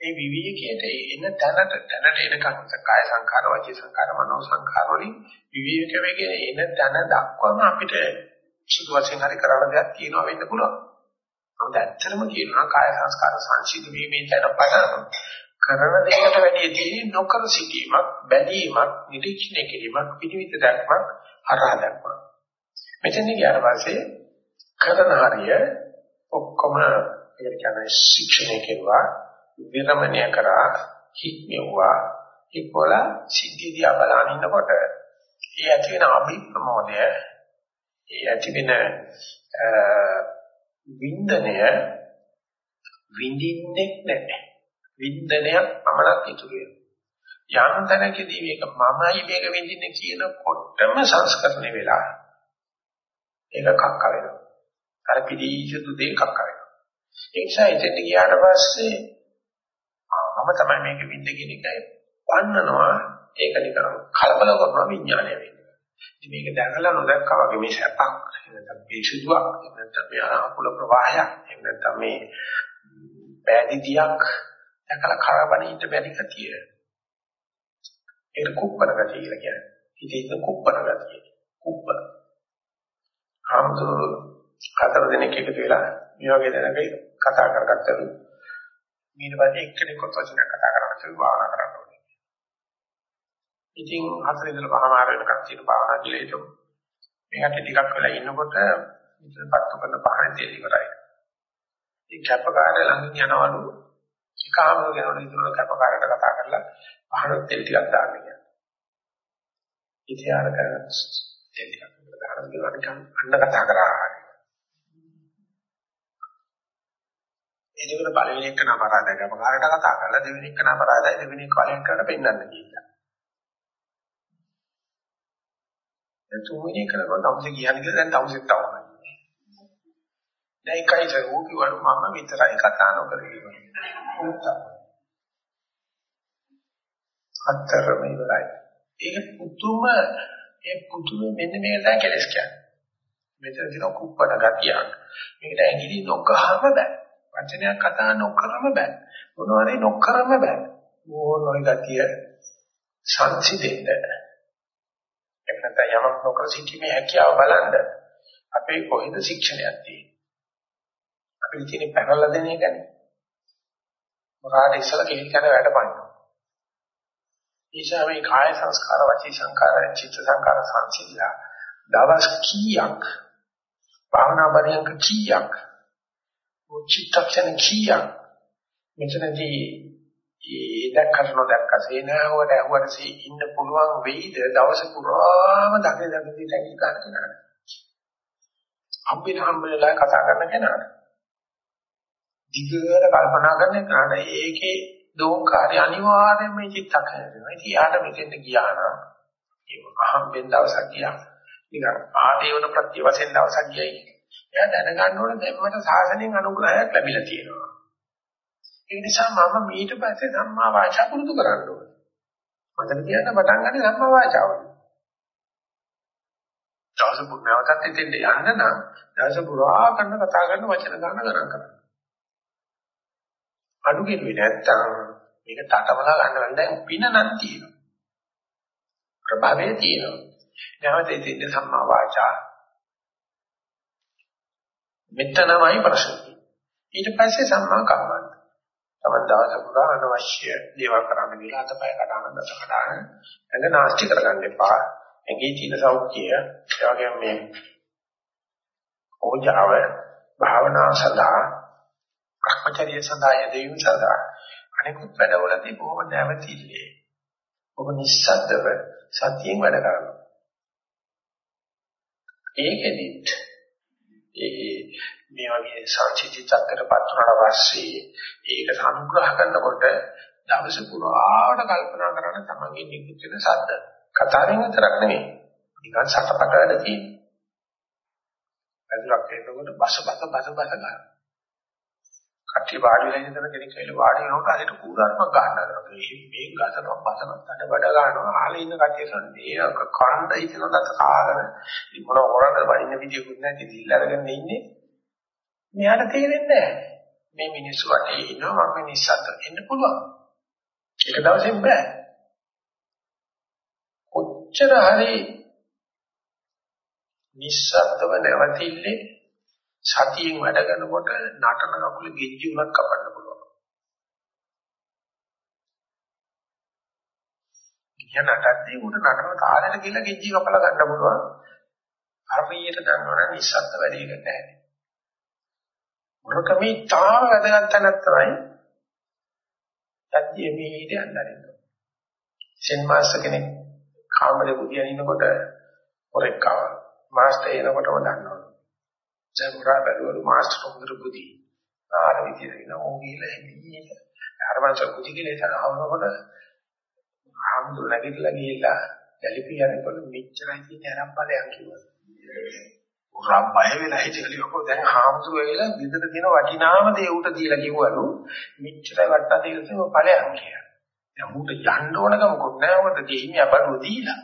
ඒ විවේකයට එන තැනට තැනට එනකන් කාය සංඛාර වචී සංඛාර මනෝ සංඛාර වලින් විවේක වෙගෙන එන තැන දක්වම අපිට සුදු වශයෙන් හරි කරන්න දෙයක් තියෙනවා වෙන්න පුළුවන්. මම ඇත්තටම කියනවා කාය සංස්කාර සංසිඳ වීමෙන් තැන පටන් කරන දෙයකට වැඩිය තියෙන්නේ නොකර සිටීමක්, බැඳීමක්, නිරීක්ෂණය කිරීමක්, පිළිවිත දැක්මක්, හරහා දැක්මක්. මෙතන ගියාට පස්සේ කරන හරිය ඔක්කොම ඒ කියන්නේ ශික්ෂණය කෙරුවා, විරමණය කරා, හික්මෙව්වා, ඒකවල සිද්ධිය බලන ඉන්නකොට ඒ ඇති වෙන අභිප්‍රමෝදය, ඒ ඇති වෙන වින්දනය විඳින්නේ නැහැ. වින්දනයක් පමණක් ඉතුරු වෙනවා. යම් තැනකදී මේක මමයි මේක විඳින්නේ කියනකොටම සංස්කරණය වෙලා ඒක කක්ක වෙනවා. අර පිළිසුදු දෙයක් කක්ක වෙනවා. ඒ නිසා එතෙන් ගියාට පස්සේ මම තමයි මේක විඳ කියන එකයි පන්නනවා ඒක නිකන් කලබල කරන විඥානය වෙන්නේ. ඉතින් මේක දැකලා නොදැක්කා වගේ මේ සැපක් නැත්නම් පිළිසුදුවක් නැත්නම් මේ අකුල ප්‍රවාහයක් නැත්නම් මේ පෑදීතියක් දැකලා කරබනින්න බැරි ගතිය. ඒක කුප්පන ගතිය කියලා කියන්නේ. හිතේ ඉන්න කුප්පන ගතිය. කුප්ප. ආමතු හතර දිනක් එකතු වෙලා මේ වගේ දැනක කතා කරගත්තලු. ඊට පස්සේ එක්කෙනෙක්වත් වචන කතා කරන්න භාවනා කරන්න ඕනේ. ඉතින් හතර ඉඳලා භාවනා වෙනකන් තියෙන භාවනා කියලා හිතමු. මේකට ටිකක් වෙලා ඉන්නකොට ඉතින් පත්තු කරන පහනේ තේරි ඉවරයි. ඉතින් කැපකාරය ළඟින් යනවලු කාමව ගැන ඉතුරු කැපකාරයට කතා කරලා පහන තෙල් ටිකක් දාන්න කියලා. ඉතින් ආර කරන තෙල් ටිකක් දාන්න කියලා නිකන් අන්න කතා කරා. එදින පළවෙනි එක නම අපරාධය කැපකාරයට කතා කරලා දෙවෙනි එක නම අපරාධය දෙවෙනි එක වලින් කරලා පෙන්නන්න කියලා. දැන් තුන්වෙනි එක කරනවා තවසේ කියන්නේ කියලා දැන් තවසෙත් තවමයි. දැන් එකයි සරෝ කිව්වලු මම විතරයි කතා නොකර ඉන්නේ. අතරම ඉවරයි. ඒක පුදුම ඒ පුදුම මෙන්න මේක තමයි කෙලස් කියන්නේ. මෙතන තියෙන කුප්පණ ගතියක්. මේකට ඇඟිලි නොගහම බෑ. වචනයක් කතා නොකරම බෑ. මොනවාරි නොකරම බෑ. ඕනෝයි ගතිය සංසිදෙන්න. එන්නත යමක් නොකර සිටීමේ හැකියාව බලන්න. අපේ කොහෙද ශික්ෂණයක් තියෙන්නේ? අපිට තියෙන පැනලා දෙන එකනේ. මොකාට ඉස්සලා කෙලින් කරන වැඩ පනිනවා. නිසා මේ කාය සංස්කාර වචී සංස්කාර චිත්ත සංස්කාර සංසිඳලා දවස් කීයක් භාවනා පරියන්ක කීයක් චිත්තක්ෂණ කීයක් මෙතනදී ඒ දැක්කම දැක්කසේ නෑවට ඇහුවටසේ ඉන්න පුළුවන් වෙයිද දවස පුරාම දකින දකින දැකි ගන්න කෙනාට හම්බෙන හම්බෙලා කතා කරන කෙනාට දිගට කල්පනා කරන කෙනාට ඒකේ දෝංකාරය අනිවාර්යයෙන්ම මේ චිත්තක්ෂණය වෙනවා. ඉතින් යාට මෙතෙන්ට ගියා නම් ඒක අහම්බෙන් දවසක් ගියා. නිකන් ආදේවන ප්‍රත්‍ය වශයෙන් දවසක් ගියයි. එයා දැනගන්න ඕනේ දැන් මට සාසනයෙන් අනුග්‍රහයක් ලැබිලා තියෙනවා. ඒ නිසා මම ඊට පස්සේ ධම්මා වාචා පුරුදු කරන්න ඕනේ. මට කියන්න පටන් ගන්නේ ධම්මා වාචාවයි. දවස පුරාවටත් ඉතින් යන්න නම් දවස පුරා කරන කතා කරන වචන ගන්න ගණන් කරන්න. අඩු කෙරුවේ නැත්තම් මේක තටමලා ගන්න වෙන දැන් පින නම් තියෙනවා. ප්‍රභාවය තියෙනවා. නැවත ඉතින් සම්මා වාචා මෙතනමයි ප්‍රශ්නේ. ඊට පස්සේ සම්මා කම්මන්ත. තමයි දවස පුරා අනවශ්‍ය දේවල් කරන්න ගිහලා අතපය කඩන දස කඩන ඇඟ නාස්ති කරගන්න එපා. ඇඟේ තියෙන සෞඛ්‍යය, ඒ වගේම මේ ඕජාව භාවනා සඳහා භ්‍රමචර්ය සඳහා යෙදීම සඳහා අනිකුත් වැඩවලදී බොහොම නැවතිල්ලේ ඔබ නිස්සද්දව සතියෙන් වැඩ කරනවා. ඒකෙදිත් ඒ මේ වගේ සංචිති තත්ත්වයටපත් වුණාට පස්සේ ඒක සංග්‍රහ කරනකොට දවස පුරාවට කල්පනා කරන තමන්ගේ නිකුත් වෙන සද්ද කතාවෙන් විතරක් නෙමෙයි නිකන් සතපට වැඩ තියෙනවා. ඇතුලක් එනකොට බස බස බස බස ගන්නවා. කට්ටිය වාඩි වෙලා ඉඳන කෙනෙක් කියලා වාඩි වෙනකොට අදිට කූඩාත්මක් ගන්නවා. මේ මේ ගසනවා පතනවා තඩ බඩ ගන්නවා. ආලේ ඉන්න කට්ටිය සම්දේ ඒක කණ්ඩ ඉතන දත කාගෙන මොන හොරන්න වඩින්න විදියකුත් නැති දිල් අරගෙන ඉන්නේ. මෙයාට තේරෙන්නේ නැහැ. මේ මිනිස්සු වටේ ඉන්නවා මම නිස්සද්ද වෙන්න පුළුවන්. ඒක දවසෙන් බෑ. කොච්චර හරි නිස්සද්දව නැවතිල්ලේ සතියෙන් වැඩ කරනකොට නටන කකුල ගෙජ්ජි උනක් කපන්න පුළුවන්. කියන නටද්දී උඩ නටන තාලෙට ගිහලා ගෙජ්ජි කපලා ගන්න පුළුවන්. හරියට දන්නවනම් නිස්සද්ද වැඩි වෙන්නේ නැහැ. මොකද මේ තාම වැදගත් තැනක් තමයි සත්‍ය මේ ඊට යන්නරින්න. සෙන් මාස්ටර් කෙනෙක් කාමරේ බුදියන ඉන්නකොට පොරෙක් ආවා. මාස්ටර් එනකොටම දන්නවා. දැන් පුරා බැලුවලු මාස්ටර් උඹට බුදි. ආර විදියට කියන ඕන් ගිහලා එන්නේ. අර මංස බුදි කියලා ඉතින් ආවනකොට ආම්දු නැගිටලා ගිහිල්ලා දැලිපියනකොට මෙච්චරයි තියෙන ආරම්භලයන් කිව්වා. උරා බය වෙලා හිටියලු දැන් හාමුදුරුවෝ ඇවිල්ලා විදට තියෙන වටිනාම දේ උට දීලා කිව්වලු මෙච්චරයි වටා දීලා තියෙන ඵලයන් කියලා. දැන් උට යන්න ඕනකමකුත් නැහැ මොකද ගෙහිමිය බඩුව දීලා.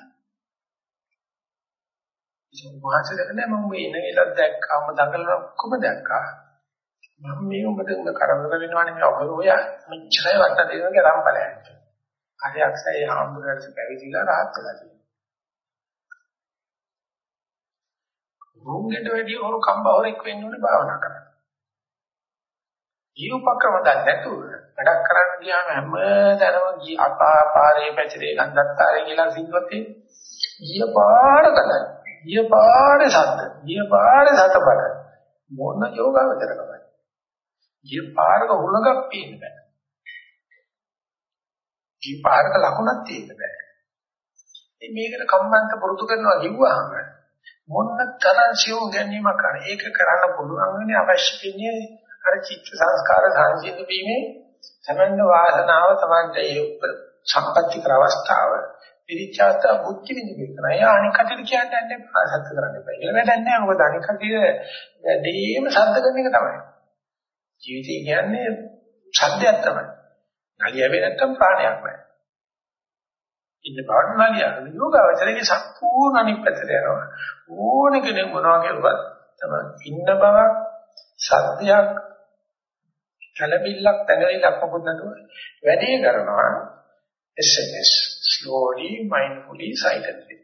ඉතින් වාසය දෙන්නේ මම මේ එන වෙලක් දැක්කා මම දඟලන ඔක්කොම දැක්කා. මම මේ උඹට උඹ කරදර වෙනවා නෙමෙයි ඔබ ඔය මෙච්චරයි වට දෙනගේ රම්පලයක්. හරි අක්ෂය හාමුදුරුවෝ පැවිදිලා rahat වෙලා තියෙනවා. රෝගෙට වැඩි හොරු කම්බවරෙක් වෙන්න ඕනේ භාවනා කරන්න. ජීවපක්‍රම දැන් නැතුව වැඩක් කරන්න ගියාම හැමදැනම ගිය අපාපාරේ පැචරේ ගන්ධත්තාරේ කියලා සින්දුවත් තියෙනවා. ගිය පාර ගඳයි. ගිය පාරේ සද්ද. ගිය පාරේ සතපඩ. මොන යෝගාවචරකමයි. ගිය පාරක හුලඟක් පේන්න බෑ. ගිය පාරක ලකුණක් තියෙන්න බෑ. ඉතින් මේකට කම්මන්ත පුරුදු කරනවා කිව්වහම මොන තරම් සියුම් ගැනීමක් කරන ඒක කරන්න පුළුවන් වෙන්නේ අවශ්‍ය වෙන්නේ අර චිත්ත සංස්කාර සංසිඳ වීමේ තමන්ගේ වාසනාව තමන්ට ඒ සම්පත්‍ති කර අවස්ථාව පිළිචාත බුද්ධි විදිහේ කරන අය අනික කටියට කියන්නේ නැහැ සත්‍ය කරන්න එපා. ඒක වැඩක් නැහැ. මොකද අනික කටිය වැඩිම ශබ්ද කරන එක තමයි. ජීවිතය කියන්නේ ශබ්දයක් තමයි. නලිය වෙ නැත්තම් ප්‍රාණයක් නැහැ. ඉන්න බවට නලියන යෝගාවචරයේ සම්පූර්ණ අනිත් පැත්තට යනවා ඕන කෙනෙක් මොනවා කරුවත් තමයි ඉන්න බව සත්‍යයක් කලබිල්ලක් තැඟලිලක් මොකද නේද වැඩේ කරනවා SMS slowly mindfully silently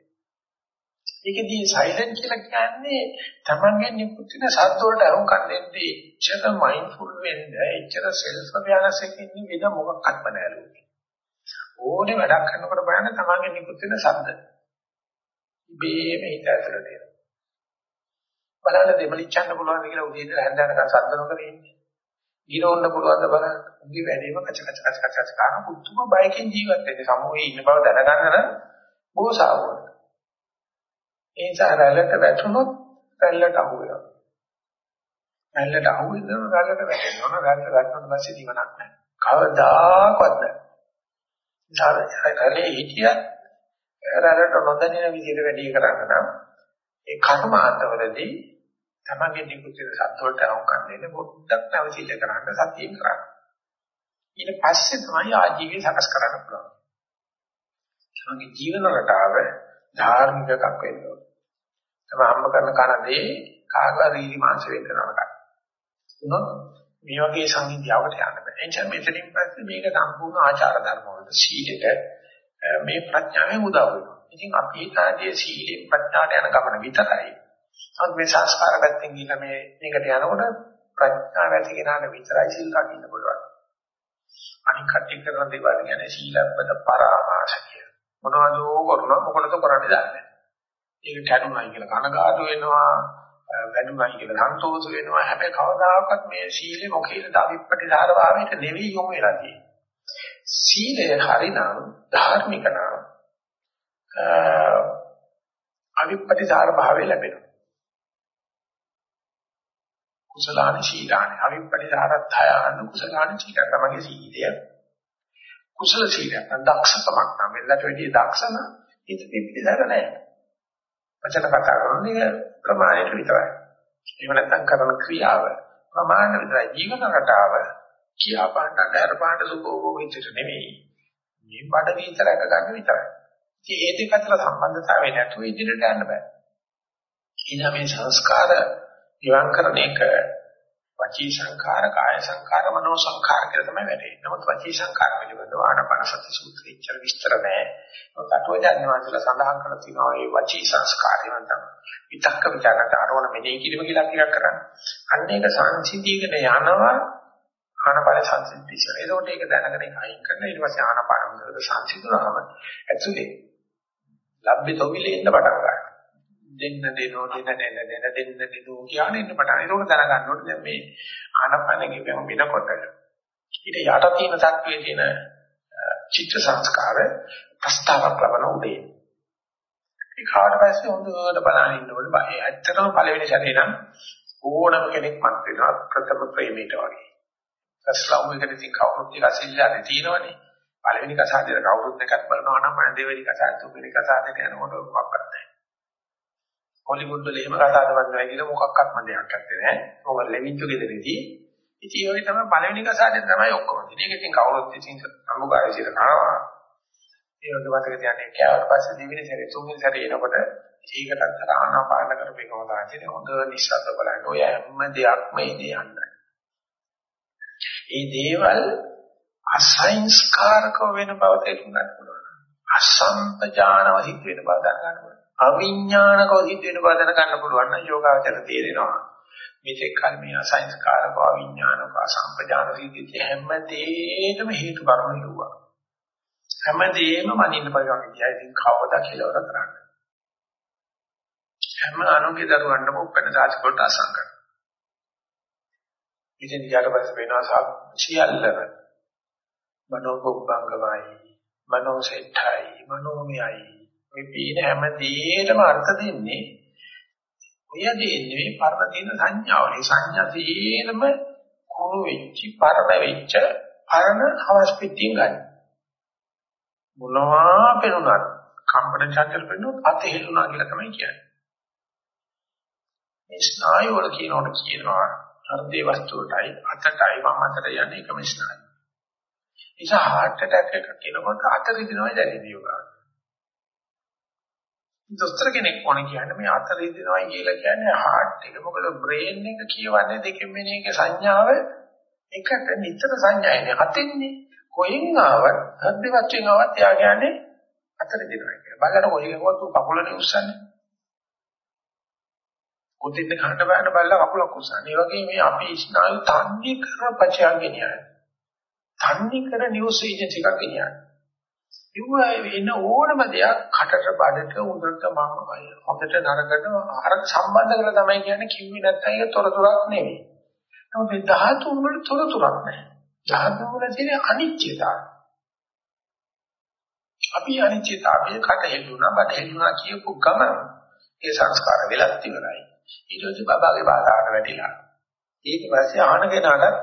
ඒකදී සයිලන්ට් කියලා කියන්නේ තමන්ගෙන් නිකුත් වෙන ශබ්ද වලට අහුම්කම් දෙන්නේ එච්චර මයින්ඩ්ෆුල් වෙන්න එච්චර සෙල්ෆ් අවයර්නස් එකකින් වෙන මොකක්වත් නැහැ ඕනේ වැඩක් කරනකොට බලන්න තමන්ගෙන් නිකුත් වෙන ශබ්ද ඉබේම හිත ඇතුළට එනවා. බලන්න දෙමලිච්චන්න පුළුවන් කියලා උදේ ඉඳලා හැන්දෑනකම් ශබ්ද නොකර ඉන්නේ. ගිරවන්න පුළුවන්ද බලන්න. උගේ වැඩේම කච කච කච කච කච කරන පුදුම බයකින් ජීවත් වෙන්නේ සමෝහයේ ඉන්න බව දැනගන්න නම් බොහෝ ඒ නිසා රැල්ලට වැටුනොත් රැල්ලට අහු වෙනවා. රැල්ලට අහු වෙනම රැල්ලට වැටෙනවා. රැල්ලට වැටුනොත් පස්සේ දිවනක් නැහැ. කවදාකවත් නැහැ. රැල්ලේ හිටියත් රැල්ලට නොදැනෙන විදිහට වැඩි කරන්න නම් ඒ කර්මාන්තවලදී තමන්ගේ නිකුත් වෙන සත්වලට අවකම් දෙන්න පොඩ්ඩක් නැවතිල කරන්න සතියෙන් කරන්න. ඊට පස්සේ තමයි ආජීවය සකස් කරන්න පුළුවන්. තමන්ගේ ජීවන රටාව ධාර්මික එකක් වෙන්න ඕනේ. තම අම්ම කරන කනදී කාගා රීලි මාංශ වේදනාවක්. උනොත් මේ වගේ සංහිඳියාවට යන්න බෑ. එනිසා මෙතනින් පස්සේ මේක සම්පූර්ණ ආචාර ධර්ම වලට සීලෙට මේ ප්‍රඥාවෙන් උදව් වෙනවා. ඉතින් අපි කාදී සීලෙන් ප්‍රඥාට යන ගමන විතරයි. නමුත් මේ සංස්කාර පැත්තෙන් ගිහින් මේ මේකට යනකොට ප්‍රඥාව ඇති කෙනාට විතරයි සීල් රකින්න පුළුවන්. අනික කටි කරන දේවල් කියන්නේ සීලබ්බත පරාමාස කිය. මොනවදෝ කරනවා මොකටද කරන්නේ දන්නේ? ඒක කැඩුනයි කියලා කනගාටු වෙනවා වැඩුනයි කියලා සන්තෝෂ වෙනවා. හැබැයි කවදාකවත් මේ සීලෙ මොකේද? අවිප්පටිධාර භාවයට නෙවෙයි යොමු වෙලා තියෙන්නේ. සීලය හරිනම් ධාර්මික නම් අවිප්පටිධාර භාවය ලැබෙනවා. කුසලාන සීලාන අවිප්පටිධාරත්ථයන කුසලාන සීල තමයි සීලය කුසල සීලයක් නම් දක්ෂකමක් නම් වෙලට වැඩි දක්ෂන හිත පිළිදර නැහැ. වචන කතා කරන්නේ ප්‍රමාණයට විතරයි. එහෙම නැත්නම් කරන ක්‍රියාව ප්‍රමාණ විතරයි ජීවන රටාව කියා පාන්න දර පාන්න සුභෝගෝ විතර නෙමෙයි. මේ බඩ විතරක ගන්න විතරයි. ඉතින් ඒ දෙක අතර සම්බන්ධතාවය නැතුව ඉදිරියට යන්න බෑ. එනිසා මේ සංස්කාර ඉවන් කරන එක වචී සංඛාර, කාය සංඛාර, මනෝ සංඛාර කියලා තමයි වැටෙන්නේ. නමුත් වචී සංඛාර පිළිබඳව ආනාපාන සති සූත්‍රයේ ඉච්ඡර විස්තර නැහැ. නමුත් අටුවජාන වහන්සේලා සඳහන් කරලා තියෙනවා මේ වචී සංස්කාරය නැත්නම් විතක්ක විචාරකට ආරවණ මෙනෙහි කිරීම කියලා ටිකක් කරන්නේ. අන්න ඒක සංසිඳීගෙන යනවා ආනාපාන සංසිද්ධිය. ඒකෝට ඒක දැනගෙන අයින් කරන ඊට පස්සේ ආනාපාන වල සංසිඳුනහම ඇතුලේ ලබ්බේ තොවිලේ ඉන්න පටන් ගන්නවා. දෙන්න දෙනෝ දෙන දෙන දෙන දෙන්න දෙනෝ කියන්නේ ඉන්න පටන් ඒක දැනගන්න ඕනේ දැන් මේ ආනපන කියපම වෙනකොට ඊට යට තියෙන සත්‍යයේ තියෙන චිත්ත සංස්කාර ප්‍රස්තාවක් ලබන උදේ. ඒ කාට පස්සේ හොඳට බලන්න ඉන්න ඕනේ බය ඇත්තටම පළවෙනි සැරේ නම් ඕනම කෙනෙක් මත් වෙනවා ප්‍රථම ප්‍රේමීට වගේ. අස්ලාම් එකට ඉතින් කවුරුත් ටික සිල්ලානේ තියෙනවනේ. පළවෙනි කසාදේ කවුරුත් එකක් බලනවා නම් මම දෙවෙනි කසාද තුන්වෙනි කසාදේ යනකොට මොකක්වත් නැහැ. හොලිවුඩ් වල එහෙම කතා කරනවා කියලා මොකක්වත්ම දෙයක් නැත්තේ නෑ. මොකද ලෙමින්තු ගෙදරදී ඉතින් ඒ වගේ තමයි පළවෙනි කසාදෙන් තමයි ඔක්කොම. මේක ඉතින් කවුරුත් ඉතින් අමුගාරී ඉතන කරනවා. ඒ වගේ මතක තියාගන්න කෑවට පස්සේ දෙවෙනි සැරේ තුන්වෙනි සැරේ එනකොට ඒකට අතර ආනාපාන කරපේකම තමයි හොඳ නිශ්ශබ්ද බලන්න. ඔය හැම දෙයක්ම ඉදී යන්නේ. ඒ දේවල් අසංස්කාරක වෙන බව තේරුම් ගන්න පුළුවන්. අසම්පජානව හිත වෙන බව දැනගන්න පුළුවන්. අවිඥානිකව සිද්ධ වෙන බව දැනගන්න පුළුවන් නම් යෝගාවචර තේරෙනවා. මේක කල් මේ අසංස්කාරක අවිඥානික අසම්පජාන සිද්ධිය හැමදේටම හේතු කරුණු ලුවා. හැමදේම මනින්න බලන්න කියයි ඉතින් කවදා කියලා කරන්නේ. හැම අනුගේ දරුවන්ටම උපැන්න සාධක අසංකර. ඉතින් ඊට පස්සේ වෙනවා සියල්ලම මනෝභංගමයි මනෝසෙට්ඨයි මනෝමයයි මේ පීන හැම දෙයකටම අර්ථ දෙන්නේ ඔය දෙන්නේ පරණ තියෙන සංඥාවනේ සංඥා තේරම කුණු වෙච්ච පරණ වෙච්ච අරණ හවස් පිටින් ගන්න මොනවා පෙනුනත් කම්පන චංචල පෙනුනොත් අතහෙලුණා කියලා තමයි කියන්නේ මේ ස්නායු වල කියනකොට කියනවා හෘදේ වස්තුවටයි අතටයි වම් අතට යන්නේ එකම ස්නායු. නිසා heart attack එකක් එනකොට අත රිදෙනවා දැනෙන්නේ යෝගා. දොස්තර කෙනෙක් ඕන කියන්නේ මේ අත රිදෙනවා කියලා කියන්නේ heart එක. මොකද brain එක කියවන්නේ දෙකෙන් වෙන එක සංඥාව එකට නිතර සංඥායනේ හතෙන්නේ. කොහෙන් ආවත් හද්දවත්ෙන් ආවත් එයා කියන්නේ අත රිදෙනවා කියලා. බලන්න කොහෙන් ආවත් කකුලනේ උස්සන්නේ. කොතින්ද ගන්න බෑන බලලා කකුලක් උස්සන්නේ. ඒ වගේ මේ අපේ ස්නායු තන්නේ කර පචයන් ගෙනියන්නේ. තන්නේ කර නිවුස් ඒජන්ට් එකක් ගෙනියන්නේ. ඉුව වෙන ඕනම දෙයක් කටට බඩට උදට මම හොඳට නරකට අර සම්බන්ධ කරලා තමයි කියන්නේ කිව්වේ නැත්නම් ඒක තොරතුරක් නෙවෙයි. නමුත් මේ ධාතු වල තොරතුරක් නැහැ. ධාතු වල තියෙන අනිත්‍යතාවය. අපි අනිත්‍යතාවය කට හෙල්ලුණා බඩ හෙල්ලුණා කියපු ගමන ඒ සංස්කාර වෙලත් ඉවරයි. ඊට පස්සේ බබාගේ බාධාට වැටිලා. ඊට පස්සේ ආහන කෙනාට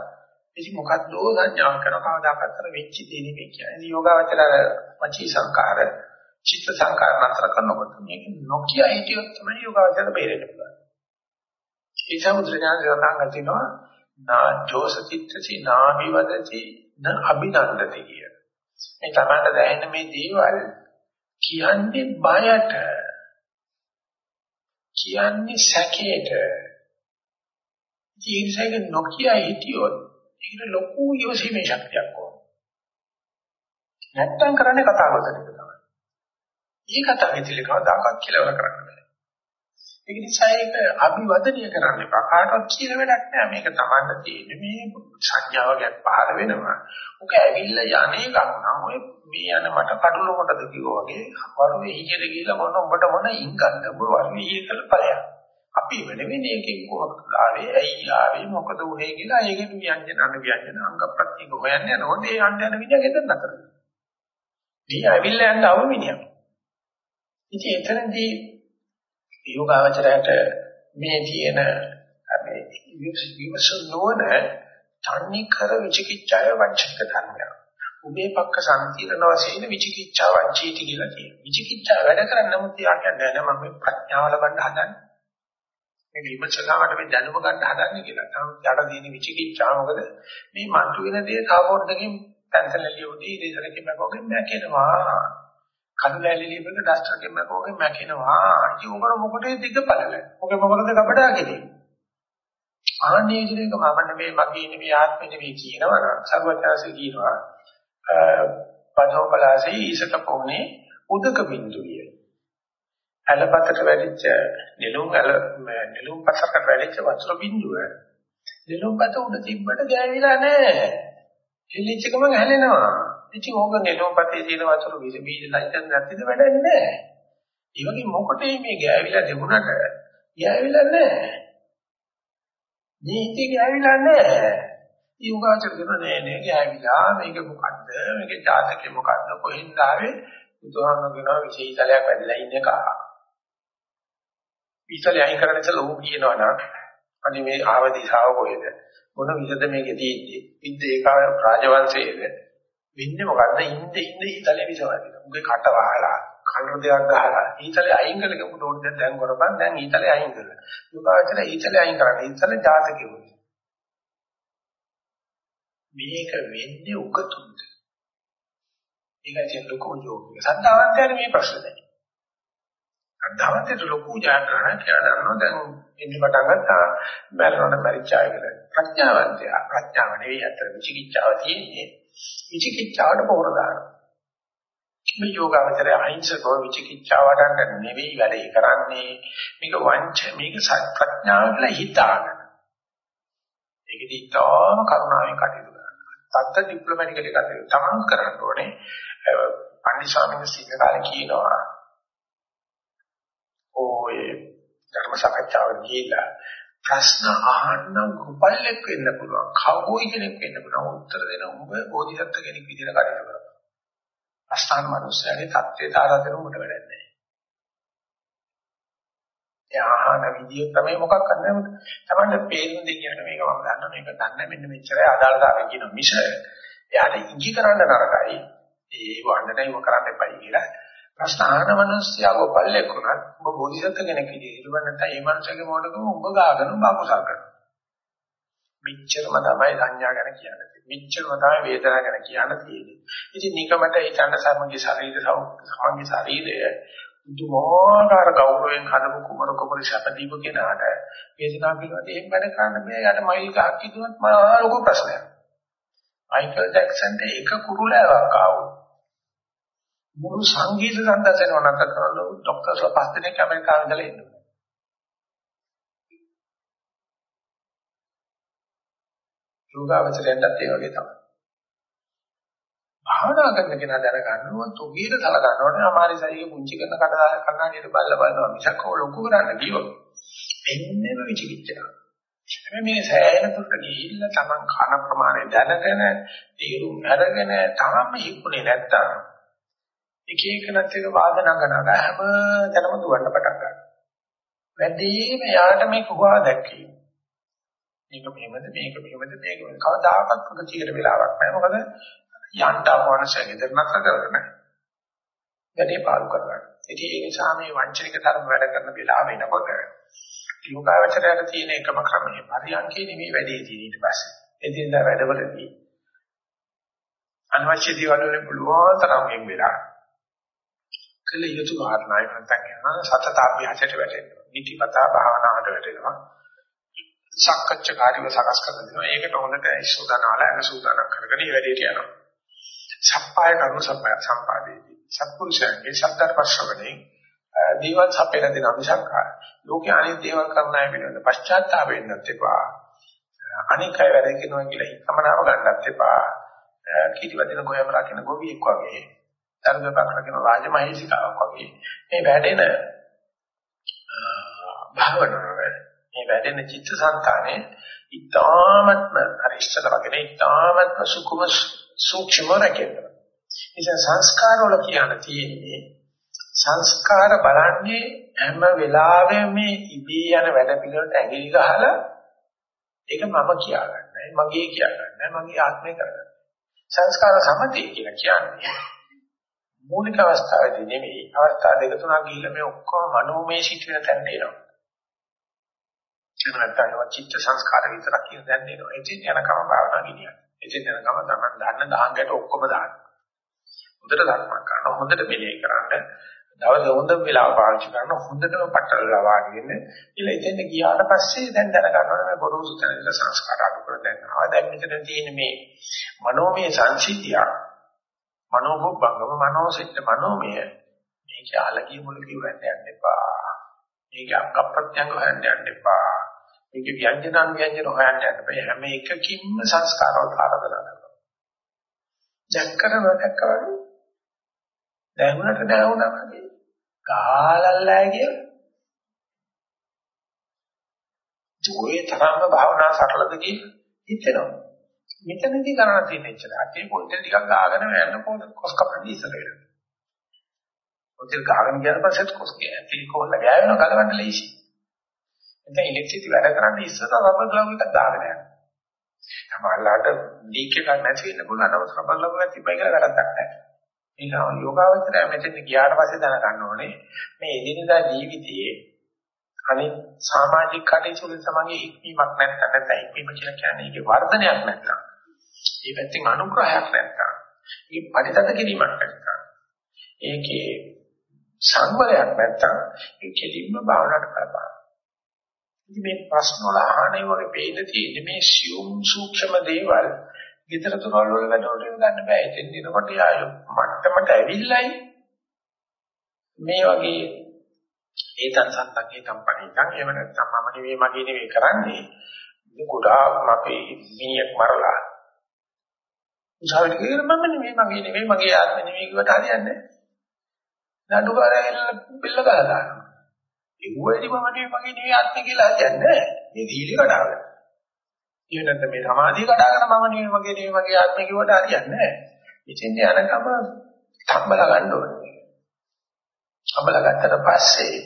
ඉතින් මොකද්ද සංඥා කරන කවදාකවත් අර වෙච්ච දේ නෙමෙයි කියන්නේ. යෝගාවචර වචී සංකාර, චිත්ත සංකාර නතර කරනකොට මේක නොකිය හිටියොත් තමයි යෝගාවචර බේරෙන්න පුළුවන්. ඒ සමුද්‍රඥාන සඳහන් කරනවා නා ජෝසතිත්‍ත්‍ති නාවිවදති න අභිනන්දති කිය. මේ තමයි දැනෙන මේ දේවල් කියන්නේ බයට කියන්නේ සැකේට ජීවිතයක නොකිය හිටියොත් ඒකට ලොකු යොසීමේ ශක්තියක් ඕන. නැත්තම් කරන්නේ කතා බහකට තමයි. මේ කතා විදිහට කවදාකවත් කියලා කරන්න බෑ. ඒක නිසා ඒක අභිවදනීය කරන්න එපා. කාටවත් කියලා වැඩක් නෑ. මේක තමන්න තියෙන්නේ මේ සංඥාවකට පහළ වෙනවා. ඔක ඇවිල්ලා යන්නේ ගන්නවා. ඔය මේ යන මට කඩළු කොටද කිව්වා වගේ වරුවේ ඊට ගිහිල්ලා මොන උඹට මොන ඉංගන්න ඔබ වරුවේ ඊකල ඵලයක්. අපි වෙනෙන්නේ මේකෙන් කොහොමද ආවේ ඇයි ආවේ මොකද උනේ කියලා ඒකෙන් ව්‍යංජන අනු ව්‍යංජන අංග ප්‍රත්‍යංග හොයන්න යනකොට ඒ අන්න යන විදිහ ගෙදර නතර වෙනවා. දී ඇවිල්ලා යන්න අවු මිනිහා. ඉතින් එතනදී යෝගාවචරයට මේ තියෙන මේ විමසන නොවන තන්නේ කර විචිකිච්ඡාය වංචක ධර්මයක්. උභේ පක්ක සම්තිරණ වශයෙන් විචිකිච්ඡා වංචීති කියලා කියනවා. විචිකිච්ඡා වැඩ කරන්නේ නමුත් යා කියන්නේ නෑ මම ප්‍රඥාව ලබන්න හදන්නේ. මේ විමසලාවට මේ දැනුම ගන්න හදන්නේ කියලා. තමයි යට දින විචිකිච්ඡා මොකද මේ මතු වෙන දේ තවොඩකින් පැන්සල් ලියුදී ඉතිසරකින් මගෝගෙන් නැකෙනවා. කඩුලැලි ලියපෙක ඩස්ටර්කින් මගෝගෙන් නැකෙනවා. ඉතින් උඹර මොකටද දිග බලල? ඔක මොකටද කපඩා කෙරේ? ආන්නේ විදිහට මම නෙමෙයි මගේ නෙමෙයි ආත්මෙ නෙමෙයි කියනවා නම් සර්වඥාසේ කියනවා පදෝපලාසේ ඊසක පොනේ උදක බින්දුවිය. ඇලපතට වැඩිච්ච නෙළුම් ඇල නෙළුම් පතකට වැඩිච්ච වතුර බින්දුව නෙළුම් පත උඩ තිබ්බට ගෑවිලා නැහැ. එළිච්ච ගමන් හැලෙනවා. ඉතින් ඕක නෙළුම් පතේ තියෙන වතුර විස බීජ ලයිසන් නැතිද වැඩන්නේ නැහැ. ඒ වගේ මොකටද මේ ගෑවිලා තිබුණට ගෑවිලා නැහැ. නීති ගෑවිලා නැහැ. යෝගාචර කරන නෑ නෑ ගෑවිලා. මේක මොකද්ද? මේක ජාතකේ මොකද්ද? කොහෙන්ද ආවේ? බුදුහාමුදුරුවෝ කියනවා විශේෂතලයක් වැඩිලා ඉන්න එක විශේෂය අයින් කරන්න ඉතල ඌ කියනවා නම් අනේ මේ ආව දිශාව කොහෙද? මොන විසද මේකේ තියෙන්නේ? විද්ද ඒකාව රාජවංශයේද? වෙන්නේ මොකද්ද ඉන්න ඉන්න ඊතලේ විසවදින උගේ කට වහලා කන දෙයක් ගහලා ඊතලේ අයින් කරලා උඩ උඩ දැන් කරපන් දැන් ඊතලේ අයින් කරලා යෝගාචර ඊතලේ අයින් කරන්නේ ඊතලේ ජාතකෙ මේක වෙන්නේ උකතුන්ද. ඒක තියෙන ලොකු ජෝතිය. සද්ධාවන්තයන් මේ ප්‍රශ්න නැහැ. සද්ධාවන්තයට ලොකු ජයග්‍රහණයක් කියලා දන්නවා දැන් ඉන්නේ පටන් ගත්තා මරණයට පරිචය කරලා. ප්‍රඥාවන්තය ප්‍රඥාව නෙවෙයි අතර විචිකිච්ඡාව තියෙන්නේ. විචිකිච්ඡාවට පොර දානවා. මේ යෝගාවචරය අහිංසකව විචිකිච්ඡාවට නෙවෙයි වැඩේ කරන්නේ. මේක වංච මේක ප්‍රඥාව කියලා හිතාගෙන. ඒකදී තාම කරුණාවෙන් කටයුතු තත්ත ඩිප්ලොමැටිකලි කටයුතු තමන් කරන්න ඕනේ. පන්දි ස්වාමීන් වහන්සේ කාලේ කියනවා ඔය ධර්ම සාකච්ඡාවට ගිහිල්ලා ප්‍රශ්න අහන්න කුපල්ලෙක් වෙන්න පුළුවන්. කවෝයි කෙනෙක් වෙන්න පුළුවන්. උත්තර දෙන උඹ බෝධිසත්ව කෙනෙක් විදිහට කටයුතු කරනවා. අස්ථාන මනුස්සයගේ தත්ත්වයට ආරාධන උඹට වැඩක් නැහැ. යාහන විදිය තමයි මොකක් කරන්නේ තමයි පේන දෙය කියන මේක මම දන්නවා මේක දන්නේ මෙන්න මෙච්චරයි අදාළතාවය කියන මිස එයාට ඉඟි කරන්න නරකයි ඒ වන්නටයි මොක කරන්න එපයි කියලා ප්‍රශ්න අහන මිනිස්සයා ගොපල්ලෙක් උනත් ඔබ බෝධිසත්ව කෙනෙක් විදිහට ඉරුවන් නැත්නම් ඒ මනුස්සයාගේ මොඩකම ඔබ ගාගෙන බාකුසල් කරනවා මෙච්චරම තමයි සංඥා ගැන කියන්නේ මෙච්චරම තමයි වේදනාව ගැන කියන්න තියෙන්නේ ඉතින් නිකමට හිතන්න සමගි ශරීර සමගි ශරීරය දුමාකාර ගෞරවයෙන් හදපු කුමර කුමරි සැපදීප කෙනාට වේදනාව පිළිබඳ එහෙම වැඩ කරන්න බෑ. යාට මයිල් ගහක් කිදුවත් මහා ලොකු ප්‍රශ්නයක්. මයිකල් ජැක්සන්ට එක කුරුලෑවක් ආවොත් මුළු සංගීත සම්දර්ශනය නැත කරලා ડોක්ටර්ස්ලා පස් දෙනෙක් ඇමරිකාවේ ඉඳලා ඉන්නවා. යෝගාවචරයෙන්ටත් ඒ වගේ තමයි. භාවනා කරන කෙනා දැනගන්නවා තුගීර තල ගන්නවනේ අමාරි ශරීරය පුංචි කරන කඩදාය කන්නඩියට බල්ල බලනවා මිසක් ඔය ලොකු කරන්න ගියොත් එන්නේම විචිකිච්ඡා. හැබැයි මේ සෑහෙන දුරට ගිහිල්ලා Taman කන ප්‍රමාණය දැනගෙන තීරුම් අරගෙන තාම ඉක්ුනේ නැත්තම් එක එකනත් එක වාදනංගනක හැම තැනම දුවන්න පටන් ගන්නවා. වැඩිම යාට මේ කුහා දැක්කේ. මේක මෙහෙමද මේක මෙහෙමද මේක කවදාකවත් ප්‍රගතියට වෙලාවක් නැහැ. මොකද යන්ට අවනසෙ ගෙදර නැතර කරගෙන වැඩේ පාලු කරගන්න. ඉතින් ඒ නිසා මේ වංචනික ධර්ම වැඩ කරන වෙලාව එනකොට යෝගාවචරයට තියෙන එකම ක්‍රමය පරියන්කේ නෙමෙයි වැඩේ තියෙන ඊට පස්සේ. එදිනදා වැඩවලදී අනවශ්‍ය දේවල් වලින් පුළුවන් තරම් වෙලා කළ යුතු කාරණායි නැත්නම් යන සතතාභ්‍යාසයට වැටෙනවා. නිතිපතා භාවනාවට වැටෙනවා. සක්කච්ඡාකාරීව සකස් කරන දෙනවා. ඒකට හොඳට ඉස්සෝදානාලා එන සූදානම් කරගෙන මේ වැඩේට යනවා. සප්පාය කරුණු සප්පාය සම්පාදේති. සත්පුරුෂයන්ගේ සත්‍තර ශ්‍රවණේ දේවල් සපේන දෙන මිසක් ලෝකයේ අනිත් දේවල් කරන අය වෙනද පශ්චාත්තාප වෙන්නත් එපා. අනික් අය වැඩ කරනවා කියලා හිතමනාව ගන්නත් එපා. කීටිවදින ගෝයම රකින්න ගොවියෙක් වගේ. ධර්මයක් රකින්න රාජමහේසිකාවක් වගේ. මේ වැඩෙන භාවනාව මේ වැඩෙන චිත්තසංතානේ ඊ타මත්ම අරිෂ්ඨ කරගෙන ඊ타මත්ම සුකුම සූක්ෂම රැකෙනවා. ඉතින් සංස්කාර වල කියන්න තියෙන්නේ සංස්කාර බලන්නේ හැම වෙලාවෙම මේ ඉබේ යන වැඩ පිළිවෙලට ඇඟිලි ගහලා ඒක මම කියාගන්නයි මගේ කියාගන්නයි මගේ ආත්මය කරගන්න. සංස්කාර සමතේ කියලා කියන්නේ මූලික අවස්ථාවේදී නෙමෙයි අවස්ථා දෙක තුනක් ගිහිල්ලා මේ ඔක්කොම මනෝමය සිටින තැනට එනවා. එහෙම නැත්නම් චිත්ත සංස්කාර විතරක් කියන දැන් එනවා. එතින් යනකම භාවනා ගෙනියන්න. එතින් යනකම තමයි දන්න දහංගට ඔක්කොම දාන්න. හොඳට ධර්මයක් කරන්න හොඳට මෙලේ කරන්න දවස් හොඳ වෙලාව පාවිච්චි කරන හොඳටම පටලලා වාගෙන ඉල එතෙන් ගියාට පස්සේ දැන් දැනගන්නවා මේ බොරුසු තැනක සංස්කාර අඩු කර දැන් ආවා දැන් මෙතන තියෙන මේ මනෝමය සංසිද්ධිය මනෝභෝගංගම මනෝසිට මනෝමය. මේක අලගිය මුල කියවන්න යන්න එපා. මේක අංග ප්‍රත්‍යංග හොයන්න යන්න එපා. මේක ව්‍යංජන ව්‍යංජන හොයන්න යන්න එපා. හැම එකකින්ම සංස්කාරවල ආරාධනා කරනවා. ජක්කරව දැක්කවලු දැනුණට දැනුණා වගේ ගාලල්ලා කියලා. ජෝයේ තරම්ම භාවනා සරලද කියලා හිතෙනවා. මෙතනදී කරණ තියෙන ඉච්චර. අතේ පොඩ්ඩක් ටිකක් ගාගෙන යන්න පොඩ කොස් කපන්න ඉස්සර වෙනවා. පොඩ්ඩක් ගාගෙන ගියාට පස්සෙත් කොස් කැටි කොල්ල ගෑවෙන ගලවන්න ලේසි. එතන ඉලෙක්ට්‍රිසිටි වැඩ කරන්න ඉස්සර රබර් ග්ලව් එකක් දාගෙන යනවා. සමහරවිට ලීක් එකක් නැති වෙන්න පුළුවන්. නමුත් රබර් ග්ලව් එකක් තිබ්බයි කියලා වැරද්දක් නැහැ. නිසා යෝගාවචරය මෙතෙන් ගියාට පස්සේ දැනගන්න ඕනේ මේ එදිනදා ජීවිතයේ අනිත් සමාජික කටයුතු වලින් සමගිය ඉක්මීමක් නැත්නම් නැත්නම් ඉක්මීම කියලා කියන්නේ ඒකේ වර්ධනයක් නැත්නම් ඒ පැත්තෙන් අනුග්‍රහයක් නැත්නම් ඒ පරිතද කිරීමක් නැත්නම් ඒකේ සංවරයක් නැත්නම් ඒ කෙලින්ම භාවනාවට කරපා. ඉතින් මේ ප්‍රශ්න වල අහන්නේ වගේ පේන තියෙන්නේ මේ සියුම් සූක්ෂම දේවල් ගෙදර දොරවල් වල වැඩවලට ගන්න බෑ. එතෙන් දිනකොට ආයෝ මට්ටමට ඇවිල්ලයි මේ වගේ ඒතන් සත්තකේ කම්පණිකන් එහෙම නැත්නම් මම නෙවෙයි මගේ නෙවෙයි කරන්නේ. මේ ගොඩාක් අපේ මීයක් මරලා. උසාවියට කියන මම නෙවෙයි මගේ නෙවෙයි මගේ ආත්මෙ නෙවෙයි කිව්වට හරියන්නේ නැහැ. නඩුකාරයල බිල්ල ගහලා දානවා. ඒ වුවේදී මම නෙවෙයි මගේ නෙවෙයි ආත්මෙ කියලා හරියන්නේ නැහැ. මේ දීලි කඩාගෙන. එහෙම නැත්නම් මේ සමාධිය කඩාගෙන මම නෙවෙයි මගේ නෙවෙයි මගේ ආත්මය කිව්වට හරියන්නේ නැහැ. ඉතින් යනකම තම්බලා ගන්න ඕනේ. තම්බලා ගත්තට පස්සේ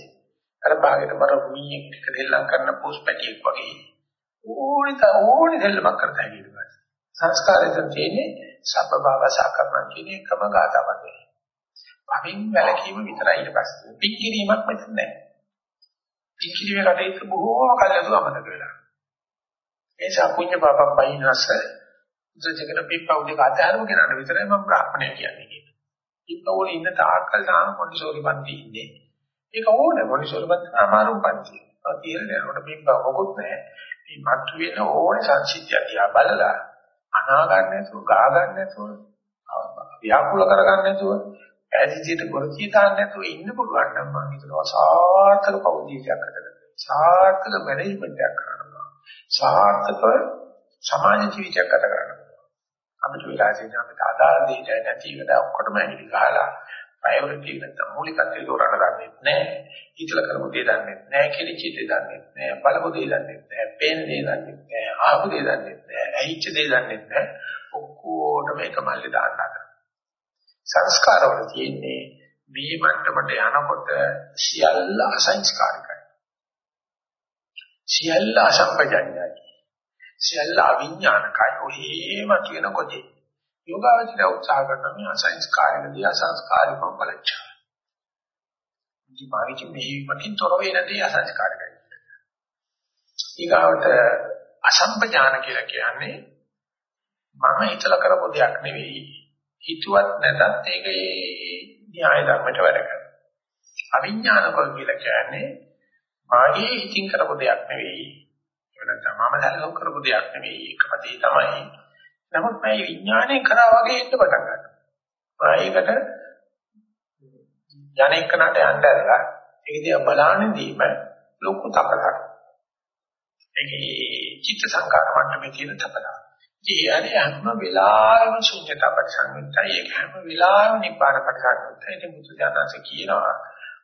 අර භාගයට බර මීයක් ටික දෙල්ලම් කරන පෝස් පැටියෙක් වගේ ඕනිත ඕනි දෙල්ලමක් කරતા කියනවා. සංස්කාරයෙන් තියෙන්නේ සබ්බභාව සාකරණ කියන එකම ගාතාවක්. පමින් වැලකීම විතරයි ඊට පස්සේ. පික්කිරීමක් මෙතන නැහැ. පික්කිරීමේ කටයුතු බොහෝම කල්ලාතු අමතක වෙලා. ඒ නිසා පුඤ්ඤ පාපම් බයිනස උදේකන පිප්පවුලේ කතාරම කරන්න විතරයි මම බ්‍රාහ්මණය කියන්නේ කියන්නේ. පිප්පවුලේ ඉන්න තාක්කල් තාම මොන්ටිසෝරි පන්ති ඉන්නේ. ඒක ඕනේ මොනිසෝරපත් අමාරුම් පන්ති. ඔය තීරණය යනකොට බිම්බ මොකුත් නැහැ. මේ මතු වෙන ඕනේ සංසිද්ධිය දිහා බලලා අනා ගන්න නැතුව, ගා ගන්න නැතුව, ව්‍යාකූල කර ගන්න නැතුව, ඇදිසියට ගොරචී දාන්න නැතුව ඉන්න පුළුවන් නම් මම හිතනවා සාර්ථක පෞද්ගලිකයක් අතර. සාර්ථක මැනේජ්මන්ට් එකක් කරනවා. සාර්ථක සමාජ ජීවිතයක් ගත කරනවා. අපිට වෙලා තියෙන අපිට අදාළ දෙයක් නැති වෙලා ඔක්කොටම ඇඟිලි ගහලා ප්‍රයොරිටි නැත්නම් මූලිකත්වය තෝරන්න දන්නේ නැහැ. හිතලා කරමු දෙය දන්නේ නැහැ. කෙලිච්ච දෙය දන්නේ නැහැ. බලපු දෙය දන්නේ නැහැ. පේන දෙය දන්නේ නැහැ. ආපු දෙය දන්නේ නැහැ. ඇහිච්ච දෙය දන්නේ නැහැ. ඔක්කොටම එක මල්ලේ දාන්න හදනවා. සංස්කාරවල තියෙන්නේ මේ මට්ටමට යනකොට සියල්ල අසංස්කාරිකයි. සියල්ල අසම්පජඤ්ඤයි. සියල්ල අවිඥානිකයි. ඔහේම කියනකොට යෝගාවචරය උත්සාහ කරන මේ අසංස්කාරිකදී අසංස්කාරිකව බලච්චා. ඉතින් මාවිච මෙහිමකින් තොර වෙනදී අසංස්කාරිකයි. ඊගාවට අසම්පජාන කියලා කියන්නේ මම හිතලා කරපු දෙයක් නෙවෙයි. හිතුවත් නැතත් ඒක ඒ න්‍යාය ධර්මයට වැඩ කරනවා. අවිඥානිකව කියලා කියන්නේ මාගේ හිතින් කරපු දෙයක් නෙවෙයි. ඒ නැත්නම් මම දැල්ලෝ කරපු දෙයක් නෙවෙයි. ඒකම දේ තමයි නමුත් මේ විඥාණය කරා වගේ ඉන්න පටන් ගන්නවා. ඒකට යන්නේකනට යන්න ඇරලා ඒක දිහා බලන්නදීම ලොකු තපලක්. ඒකේ චිත්ත සංකාර මට්ටමේ තියෙන තපලක්. ඉතින් ඒ හැම වෙලාවෙම ශුන්‍යතා පරිසංවිතයි ඒක හැම වෙලාවෙම නිපාන පරිසංවිතයි. ඒක මුතු දානස කියනවා.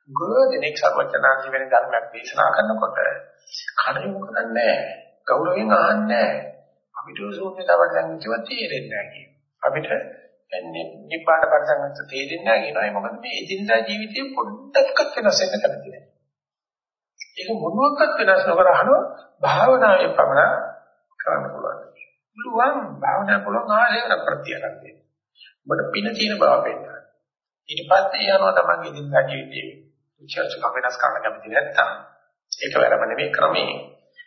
ගොඩනෙක් සර්වචනාන්ති වෙන ධර්මයක් දේශනා කරනකොට කණේ මොකද නැහැ. ගෞරවයෙන් අහන්නේ නැහැ. අපිට ශූන්‍යතාවට දැන් කිව්ව තේරෙන්නේ නැහැ කියන. අපිට නිබ්බාන පරිසංගත තේරෙන්නේ නැහැ කියනවා. මොකද මේ එදිනදා ජීවිතේ පොඩ්ඩක්වත් වෙනස් වෙන්න කැමති නැහැ. ඒක මොනවාක්වත් වෙනස් නොකර අහනවා භාවනාවේ පමණ කරන්න පුළුවන්. පුළුවන් භාවනා පුළුවන් ආලේන ප්‍රත්‍යක්ෂ දෙන්න. ඔබට පින තියෙන බව පෙන්නනවා. ඊට පස්සේ යනවා තමන්ගේ එදිනදා ජීවිතේ. විචාරක වෙනස් කරන්න කැමති නැත්නම් ඒක වැරම නෙමෙයි ක්‍රමේ.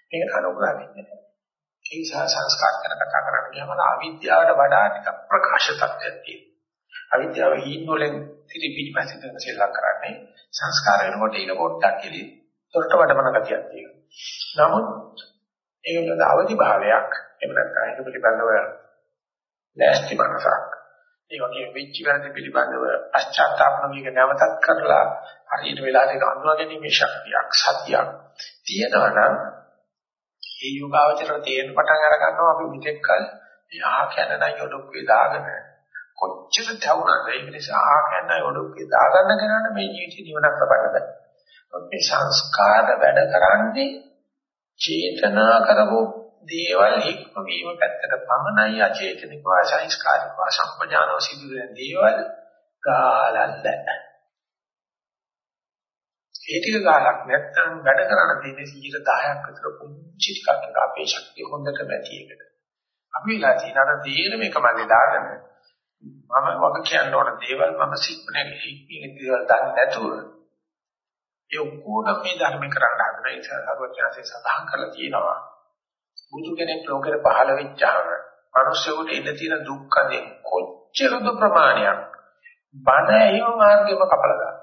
මේකට අනුග්‍රහ වෙන්නේ. ඒ නිසා සංස්කාර ගැන කතා කරන්න ගියාම අවිද්‍යාවට වඩා ටිකක් ප්‍රකාශ තත්ත්වයක් තියෙනවා. අවිද්‍යාව හීන වලින් ඉතිරි පිටිපස්සේ දෙන සෙල්ලම් කරන්නේ සංස්කාර වෙනකොට ඊට පොඩ්ඩක් එලි තොරට වඩමන ගතියක් තියෙනවා. නමුත් ඒක වල අවදි භාවයක් එහෙම නැත්නම් ඒක පිළිබඳව ලෑස්ති මනසක් ඒ වගේ වෙච්ච වැරදි පිළිබඳව පශ්චාත්තාප නොවීක නැවතත් කරලා හරියට වෙලාවට අඳුනා ගැනීමේ ශක්තියක් සතියක් තියෙනවා නම් ඒ යෝගාවචරණ තේරෙන පටන් අර ගන්නවා අපි මෙතෙක් කල මේ ආහ කැනනයි ඔඩොක්කේ දාගෙන කොච්චර තවුනද ඒක නිසා ආහ කැනනයි ඔඩොක්කේ දාගන්න කෙනාට මේ ජීවිතේ නිවනක් ලබන්න බෑ. මේ සංස්කාර වැඩ කරන්නේ චේතනා කරපු දේවල් හික්ම වීම පැත්තට පමණයි අචේතනිකව සංස්කාරිකව සම්පජානව සිදු වෙන දේවල් ගාලල්ල. ඒ ටික ගාලක් නැත්නම් වැඩ කරන්න තියෙන 10ක් විතර පුංචි ටිකක් අපේ ශක්තිය හොඳට නැති එකට. අපි වෙලා තියෙන අර තීරම එක මල්ලේ දාගෙන මම වග කියන්න ඕන දේවල් මම සිප්පනේ ඉන්නේ දේවල් දන්නේ නැතුව ඒ ඔක්කොම මේ ධර්ම කරන්න හදන ඒ සර්වඥාසේ සඳහන් කරලා තියෙනවා. බුදු කෙනෙක් ලෝකෙට පහළ වෙච්චාම මිනිස්සුන්ට ඉඳ තියෙන දුක්ඛයෙන් කොච්චරද ප්‍රමාණයක් බණ ඇහිම මාර්ගෙම කපලා දානවා.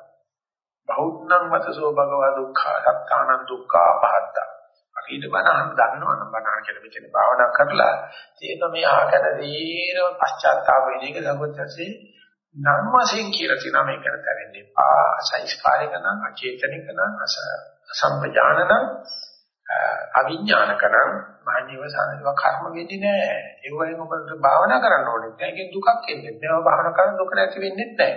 බෞද්ධං මතසෝ භගවා දුක්ඛ සත්තානං දුක්ඛා පහත්තා. අපිට බණහන් දන්නවනම් බණහන් කියලා මෙතන භාවනා කරලා ඒක මේ ආකර දීරව පශ්චාත්තාප වෙන එක ලඟොත්සේ නම් වශයෙන් කියලා තියෙනවා මේක කරතරින් එපා. සංස්කාරික නම් අචේතනික නම් අසම්පජානන අවිඥානික නම් මානව සාධිව කර්ම වෙන්නේ නැහැ. ඒ වගේම ඔබට භාවනා කරන්න ඕනේ. ඒකෙන් දුකක් එන්නේ නැහැ. භාවනා කරන දුක නැති වෙන්නේ නැහැ.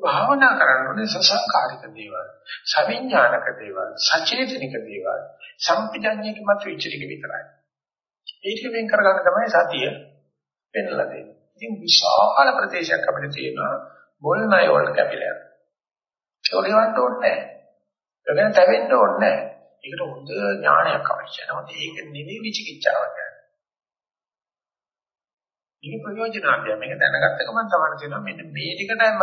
භාවනා කරනකොට සසංකාරික දේවල්, සවිඥානික දේවල්, සචේතනික දේවල්, සම්පජඤ්ඤයක මත විචරික විතරයි. ඒක වෙන් කරගන්න තමයි සතිය පෙන්ලා දෙන්නේ. ඉතින් විශාල ප්‍රදේශයක් අපිට තියෙනවා බොල් ණය වලට කැපිලා යනවා. ඒක ලියවන්න ඕනේ නැහැ. ඒක තැවෙන්න ඕනේ නැහැ. ඒකට හොඳ ඥානයක් අවශ්‍යයි. නමුත් ඒක නෙවෙයි විචිකිච්ඡාව කියන්නේ. මේක ප්‍රයෝජනාර්ථය. මේක දැනගත්ත ගමන් තමයි තේරෙනවා මෙන්න මේ ටිකටයි මම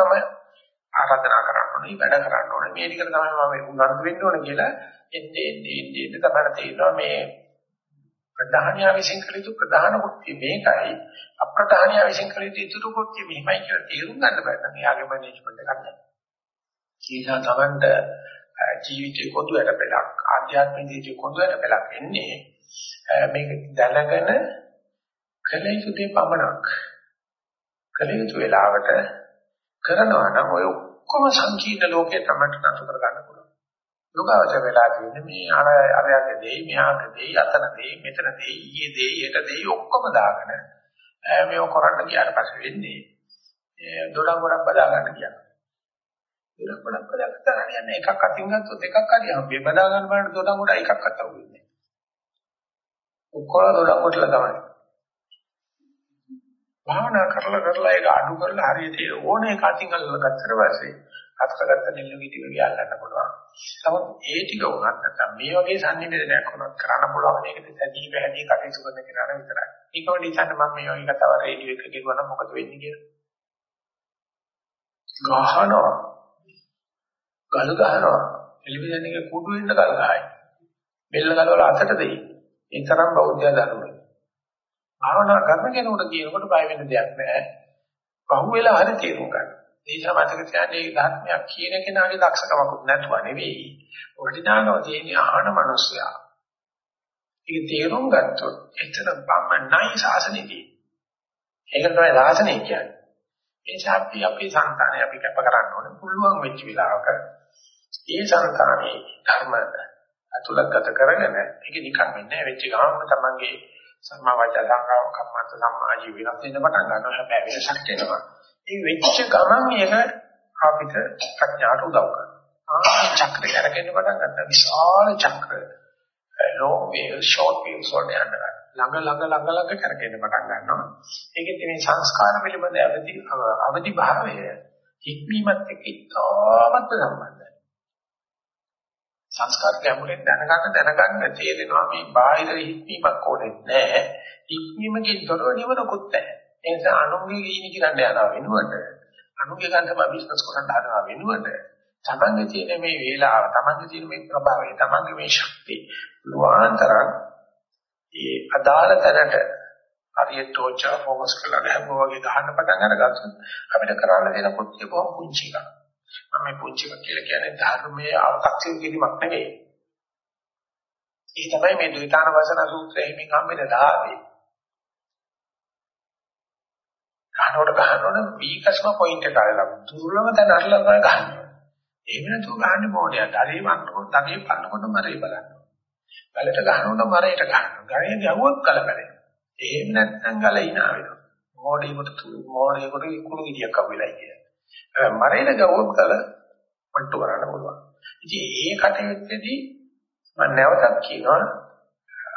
ආරාධනා කරන්න ඕනේ, වැඩ කරන්න ඕනේ. මේ ටිකට තමයි මම උනන්දු වෙන්න ඕනේ කියලා එන්නේ එන්නේ එන්නේ තමයි තේරෙනවා මේ ප්‍රධානියා විසින් කළ යුතු ප්‍රධාන කෘත්‍ය මේකයි. අප්‍රධානියා විසින් කළ යුතු ඉතුරු කෘත්‍ය මෙහිමයි කියලා තේරුම් ගන්න බෑ නම් එයාගේ මැනේජ්මන්ට් එකක් නැහැ. ඊට තමන්ට ජීවිතේ කොඳුයට පෙළක් ආධ්‍යාත්මික ජීවිතේ කොඳුයට පෙළක් එන්නේ මේක දැනගෙන කල යුතු දේ පමණක් කල යුතු වෙලාවට කරනවා නම් ඔය ඔක්කොම සංකීර්ණ ලෝකේ තමයි නතු කර ගන්න පුළුවන්. යෝගාවචර වෙලා තියෙන්නේ මේ අර අරයන්ගේ දෙයි මෙහාගේ දෙයි අතන දෙයි මෙතන දෙයි ඊයේ දෙයි යට දෙයි ඔක්කොම දාගෙන මේව කරන්න ගියාට පස්සේ වෙන්නේ දොඩම් ගොඩක් බදා ගන්න කියන්නේ. දොඩම් ගොඩක් බදා ගන්න හරියන්නේ එකක් අතින් ගත්තොත් එකක් හරියම මේ බදා ගන්න බලන්න දොඩම් ගොඩ එකක් අතව වෙන්නේ. ඔක්කොම දොඩම් ගොඩලා තමයි. භාවනා කරලා කරලා ඒක අඩු කරලා හරියට ඕනේ එක අතින් අල්ලලා ගත්තට පස්සේ අත්කගත්ත නෙල්ල විදිහ ගියා ගන්න පුළුවන්. නමුත් ඒ ටික උනත් නැත්නම් මේ වගේ sannivedanayak වුණත් කරන්න පුළුවන් මේකද සැදී පැහැදී කටයුතු කරන කෙනාට විතරයි. ඒකම නිසා මම මේ වගේ කතාව රේඩියෝ එකේ කිව්වනම් මොකද වෙන්නේ කියලා. ගහනවා. ගල් ගහනවා. ටෙලිවිෂන් එකේ කුඩු වෙන්න ගල් ගහයි. බෙල්ල ගලවලා අතට දෙයි. ඒ තරම් බෞද්ධය ධර්මයි. භාවනා කරන කෙනෙකුට කියනකොට බය වෙන්න දෙයක් නැහැ. පහුවෙලා හරි තේරුම් ගන්න. නිසා මතක තියාගන්න මේ ධර්මයක් කියන කෙනාගේ දක්ෂකමකුත් නැතුව නෙවෙයි. වටිනාකම තියෙන ආහන මිනිසයා. ඒක තේරුම් ගත්තොත් එතන බම්මයි සාසනෙදී. ඒක තමයි සාසනය කියන්නේ. මේ ශාප්පි අපේ సంతානය අපි කැප කරන්න ඕනේ පුළුවන් වෙච්ච විලාවක. ඒ సంతානේ ධර්ම අතුලගත කරගෙන ඒක නිකන් වෙන්නේ වෙච්ච ගමන් තමන්ගේ සම්මා වාචා සංගාව කම්මන්ත සම්මා ජීවිතේ වෙනස් වෙන පටන් ගන්නවා හැබැයි වෙනසක් වෙනවා. ඒ වෙච්ච ගමන් ඒක අපිට ප්‍රඥාට උදව් කරනවා. ආ චක්‍රය අරගෙන පටන් ගත්තා. විශාල චක්‍ර. long wheel short wheels වලට යනවා ළඟ ළඟ ළඟ ළඟ කරගෙන පටන් ගන්නවා. ඒකෙත් මේ සංස්කාර පිළිබඳ අවදි අවදි භාවය හික්මීමත් එක්ක ඉතාමත් සම්බන්ධයි. සංස්කාර ගැඹුරෙන් දැනගන්න දැනගන්න තේරෙනවා මේ බාහිර හික්මීමක් ඕනේ නැහැ. හික්මීමකින් තොරව නිවනකුත් නැහැ. ඒ නිසා අනුන්ගේ ගිනි කිරන්න යනවා වෙනුවට අනුන්ගේ ගන්න තමයි බිස්නස් කරන්න හදනවා වෙනුවට තමන්ගේ තියෙන මේ වේලාව, තමන්ගේ තියෙන මේ ප්‍රභාවය, තමන්ගේ මේ ශක්තිය ලුවාන්තරන් ඒ අදාළ තැනට හරියට ටෝචර් ෆෝකස් කරලා ගහනවා වගේ ගහන්න පටන් අරගත්තොත් අපිට කරන්න දෙන කුත්‍ය බොහොම පුංචි එකක්. මම මේ පුංචිම කියලා කියන්නේ ධර්මයේ අව탁සිය කිරීමක් නෙවෙයි. ඒ තමයි මේ ද්විතාන වසන සූත්‍රයේ හිමින් හම්බෙන දාවේ. ගන්නකොට ගන්නකොට වීකස්ම පොයින්ට් එක අරලා දුර්ලභම තැන අරලා ගන්නවා. එහෙම නැතුව ගන්න මොඩිය. දරේ වන්නකොට දරේ පන්නකොට මරේ බලන්න. ගලට ගන්නකොට මරේට ගන්නවා. ගලේ ගැහුවොත් කල බැලේ. එහෙම නැත්නම් ගල hina වෙනවා. මොඩියකට මොඩියකට කුණු ගියක් අවිලයි කියන්නේ. මරේන ගවොත් කල පට්ටු කරන්න පුළුවන්. ඉතින් ඒ කටයුත්තේදී මම නැවතත් කියනවා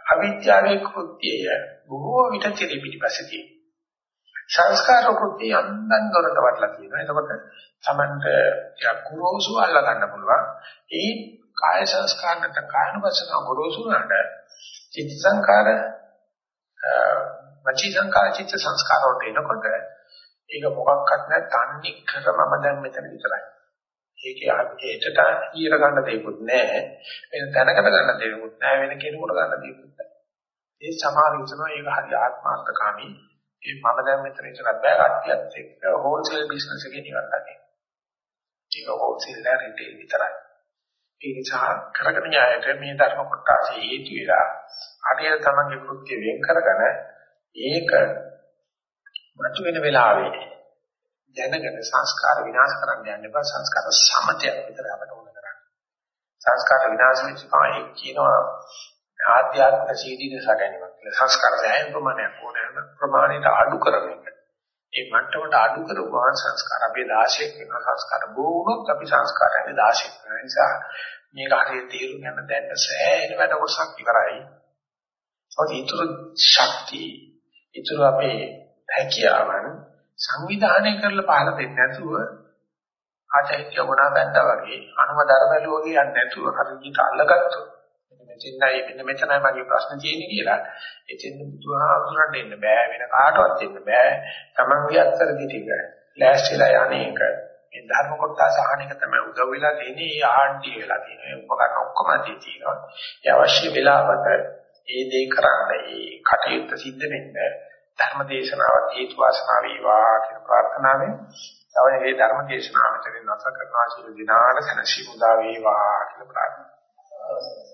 අවිද්‍යාවේ කෘත්‍යය බොහෝ විට චිරි පිටිපස්සේ තියෙනවා. සංස්කාර කෘත්‍ය අන්දන් දොරට වටලා තියෙනවා. එතකොට Tamanට කුරෝසු අල්ල ගන්න පුළුවන්. ඒ කාය සංස්කාර නැත්නම් කායනුපසන කුරෝසු නඩ චිත්ත සංකාර වචී සංකාර චිත්ත සංස්කාර වලට එනකොට ඒක මොකක්වත් නැහැ තන්නේ කර මම දැන් මෙතන විතරයි. ඒකේ ඒකට ඊර ගන්න දෙයක්වත් නැහැ. වෙන තැනකට ගන්න දෙයක්වත් නැහැ. වෙන කෙනෙකුට ගන්න දෙයක්වත් නැහැ. ඒ සමහර විසනවා ඒක හරි ආත්මාර්ථකාමී. ඒ මම දැන් මෙතන ඉතලක් බෑ කට්ටියත් එක්ක හෝල්සේල් බිස්නස් එකේ නිවන් දකින්න. ඒක හෝල්සේල් නෑ රිටේල් විතරයි. ඒ නිසා කරගෙන යායට මේ ධර්ම කොටස හේතු වෙලා අරිය තමන්ගේ කෘත්‍ය වෙන් කරගෙන ඒක මතු වෙන වෙලාවේ දැනගෙන සංස්කාර විනාශ කරන්න යන්න එපා සංස්කාර සමතයක් විතර අපට ඕන කරන්නේ සංස්කාර විනාශ වෙච්ච කමයි කියනවා ආධ්‍යාත්මික සීදීන සැකැනීමක් කියලා සංස්කාර සෑහෙන ප්‍රමාණයක් ඕනෑම ප්‍රමාණයට අඩු කරන එක. ඒ මට්ටමට අඩු කරුවා සංස්කාර අපේ 16ක් වෙන සංස්කාර බොහොමත් අපි සංස්කාරයන් 16ක් වෙන නිසා මේක හරියට තේරුම් ගන්න දැන් සෑහෙන වැඩ කොටසක් ඉවරයි. ඔය ඊටු ශක්තිය ඊටු අපේ හැකියාවන් සංවිධානය කරලා පහළ දෙන්නේ නැතුව ආචෛත්‍ය ගුණා බැඳා වගේ අනුමදර බැලුව වගේ යන්නේ නැතුව හරියට අල්ලගත්තොත් මෙතනයි මෙන්න මෙතනයි මගේ ප්‍රශ්න තියෙන්නේ කියලා. එතෙන් බුදුහාමුදුරන්ට එන්න බෑ වෙන කාටවත් එන්න බෑ. තමන්ගේ අත්තරදි ටික ලෑස්තිලා යන්නේක මේ ධර්ම කොටස අහන එක තමයි උදව් වෙලා තියෙන්නේ. ඒ ආණ්ඩි වෙලා තියෙනවා. උපකරණ ඔක්කොම තියෙනවා. ඒ අවශ්‍ය වෙලාවට ඒ දේ කරන්න ඒ කටයුත්ත සිද්ධ වෙන්න ධර්ම දේශනාවක් හේතු වාසනා වේවා කියන ප්‍රාර්ථනාවෙන් තවනේ මේ ධර්ම දේශනාව මෙතනින් නැස කරනවා සියලු දිනාට සනසි මුදා වේවා කියලා ප්‍රාර්ථනා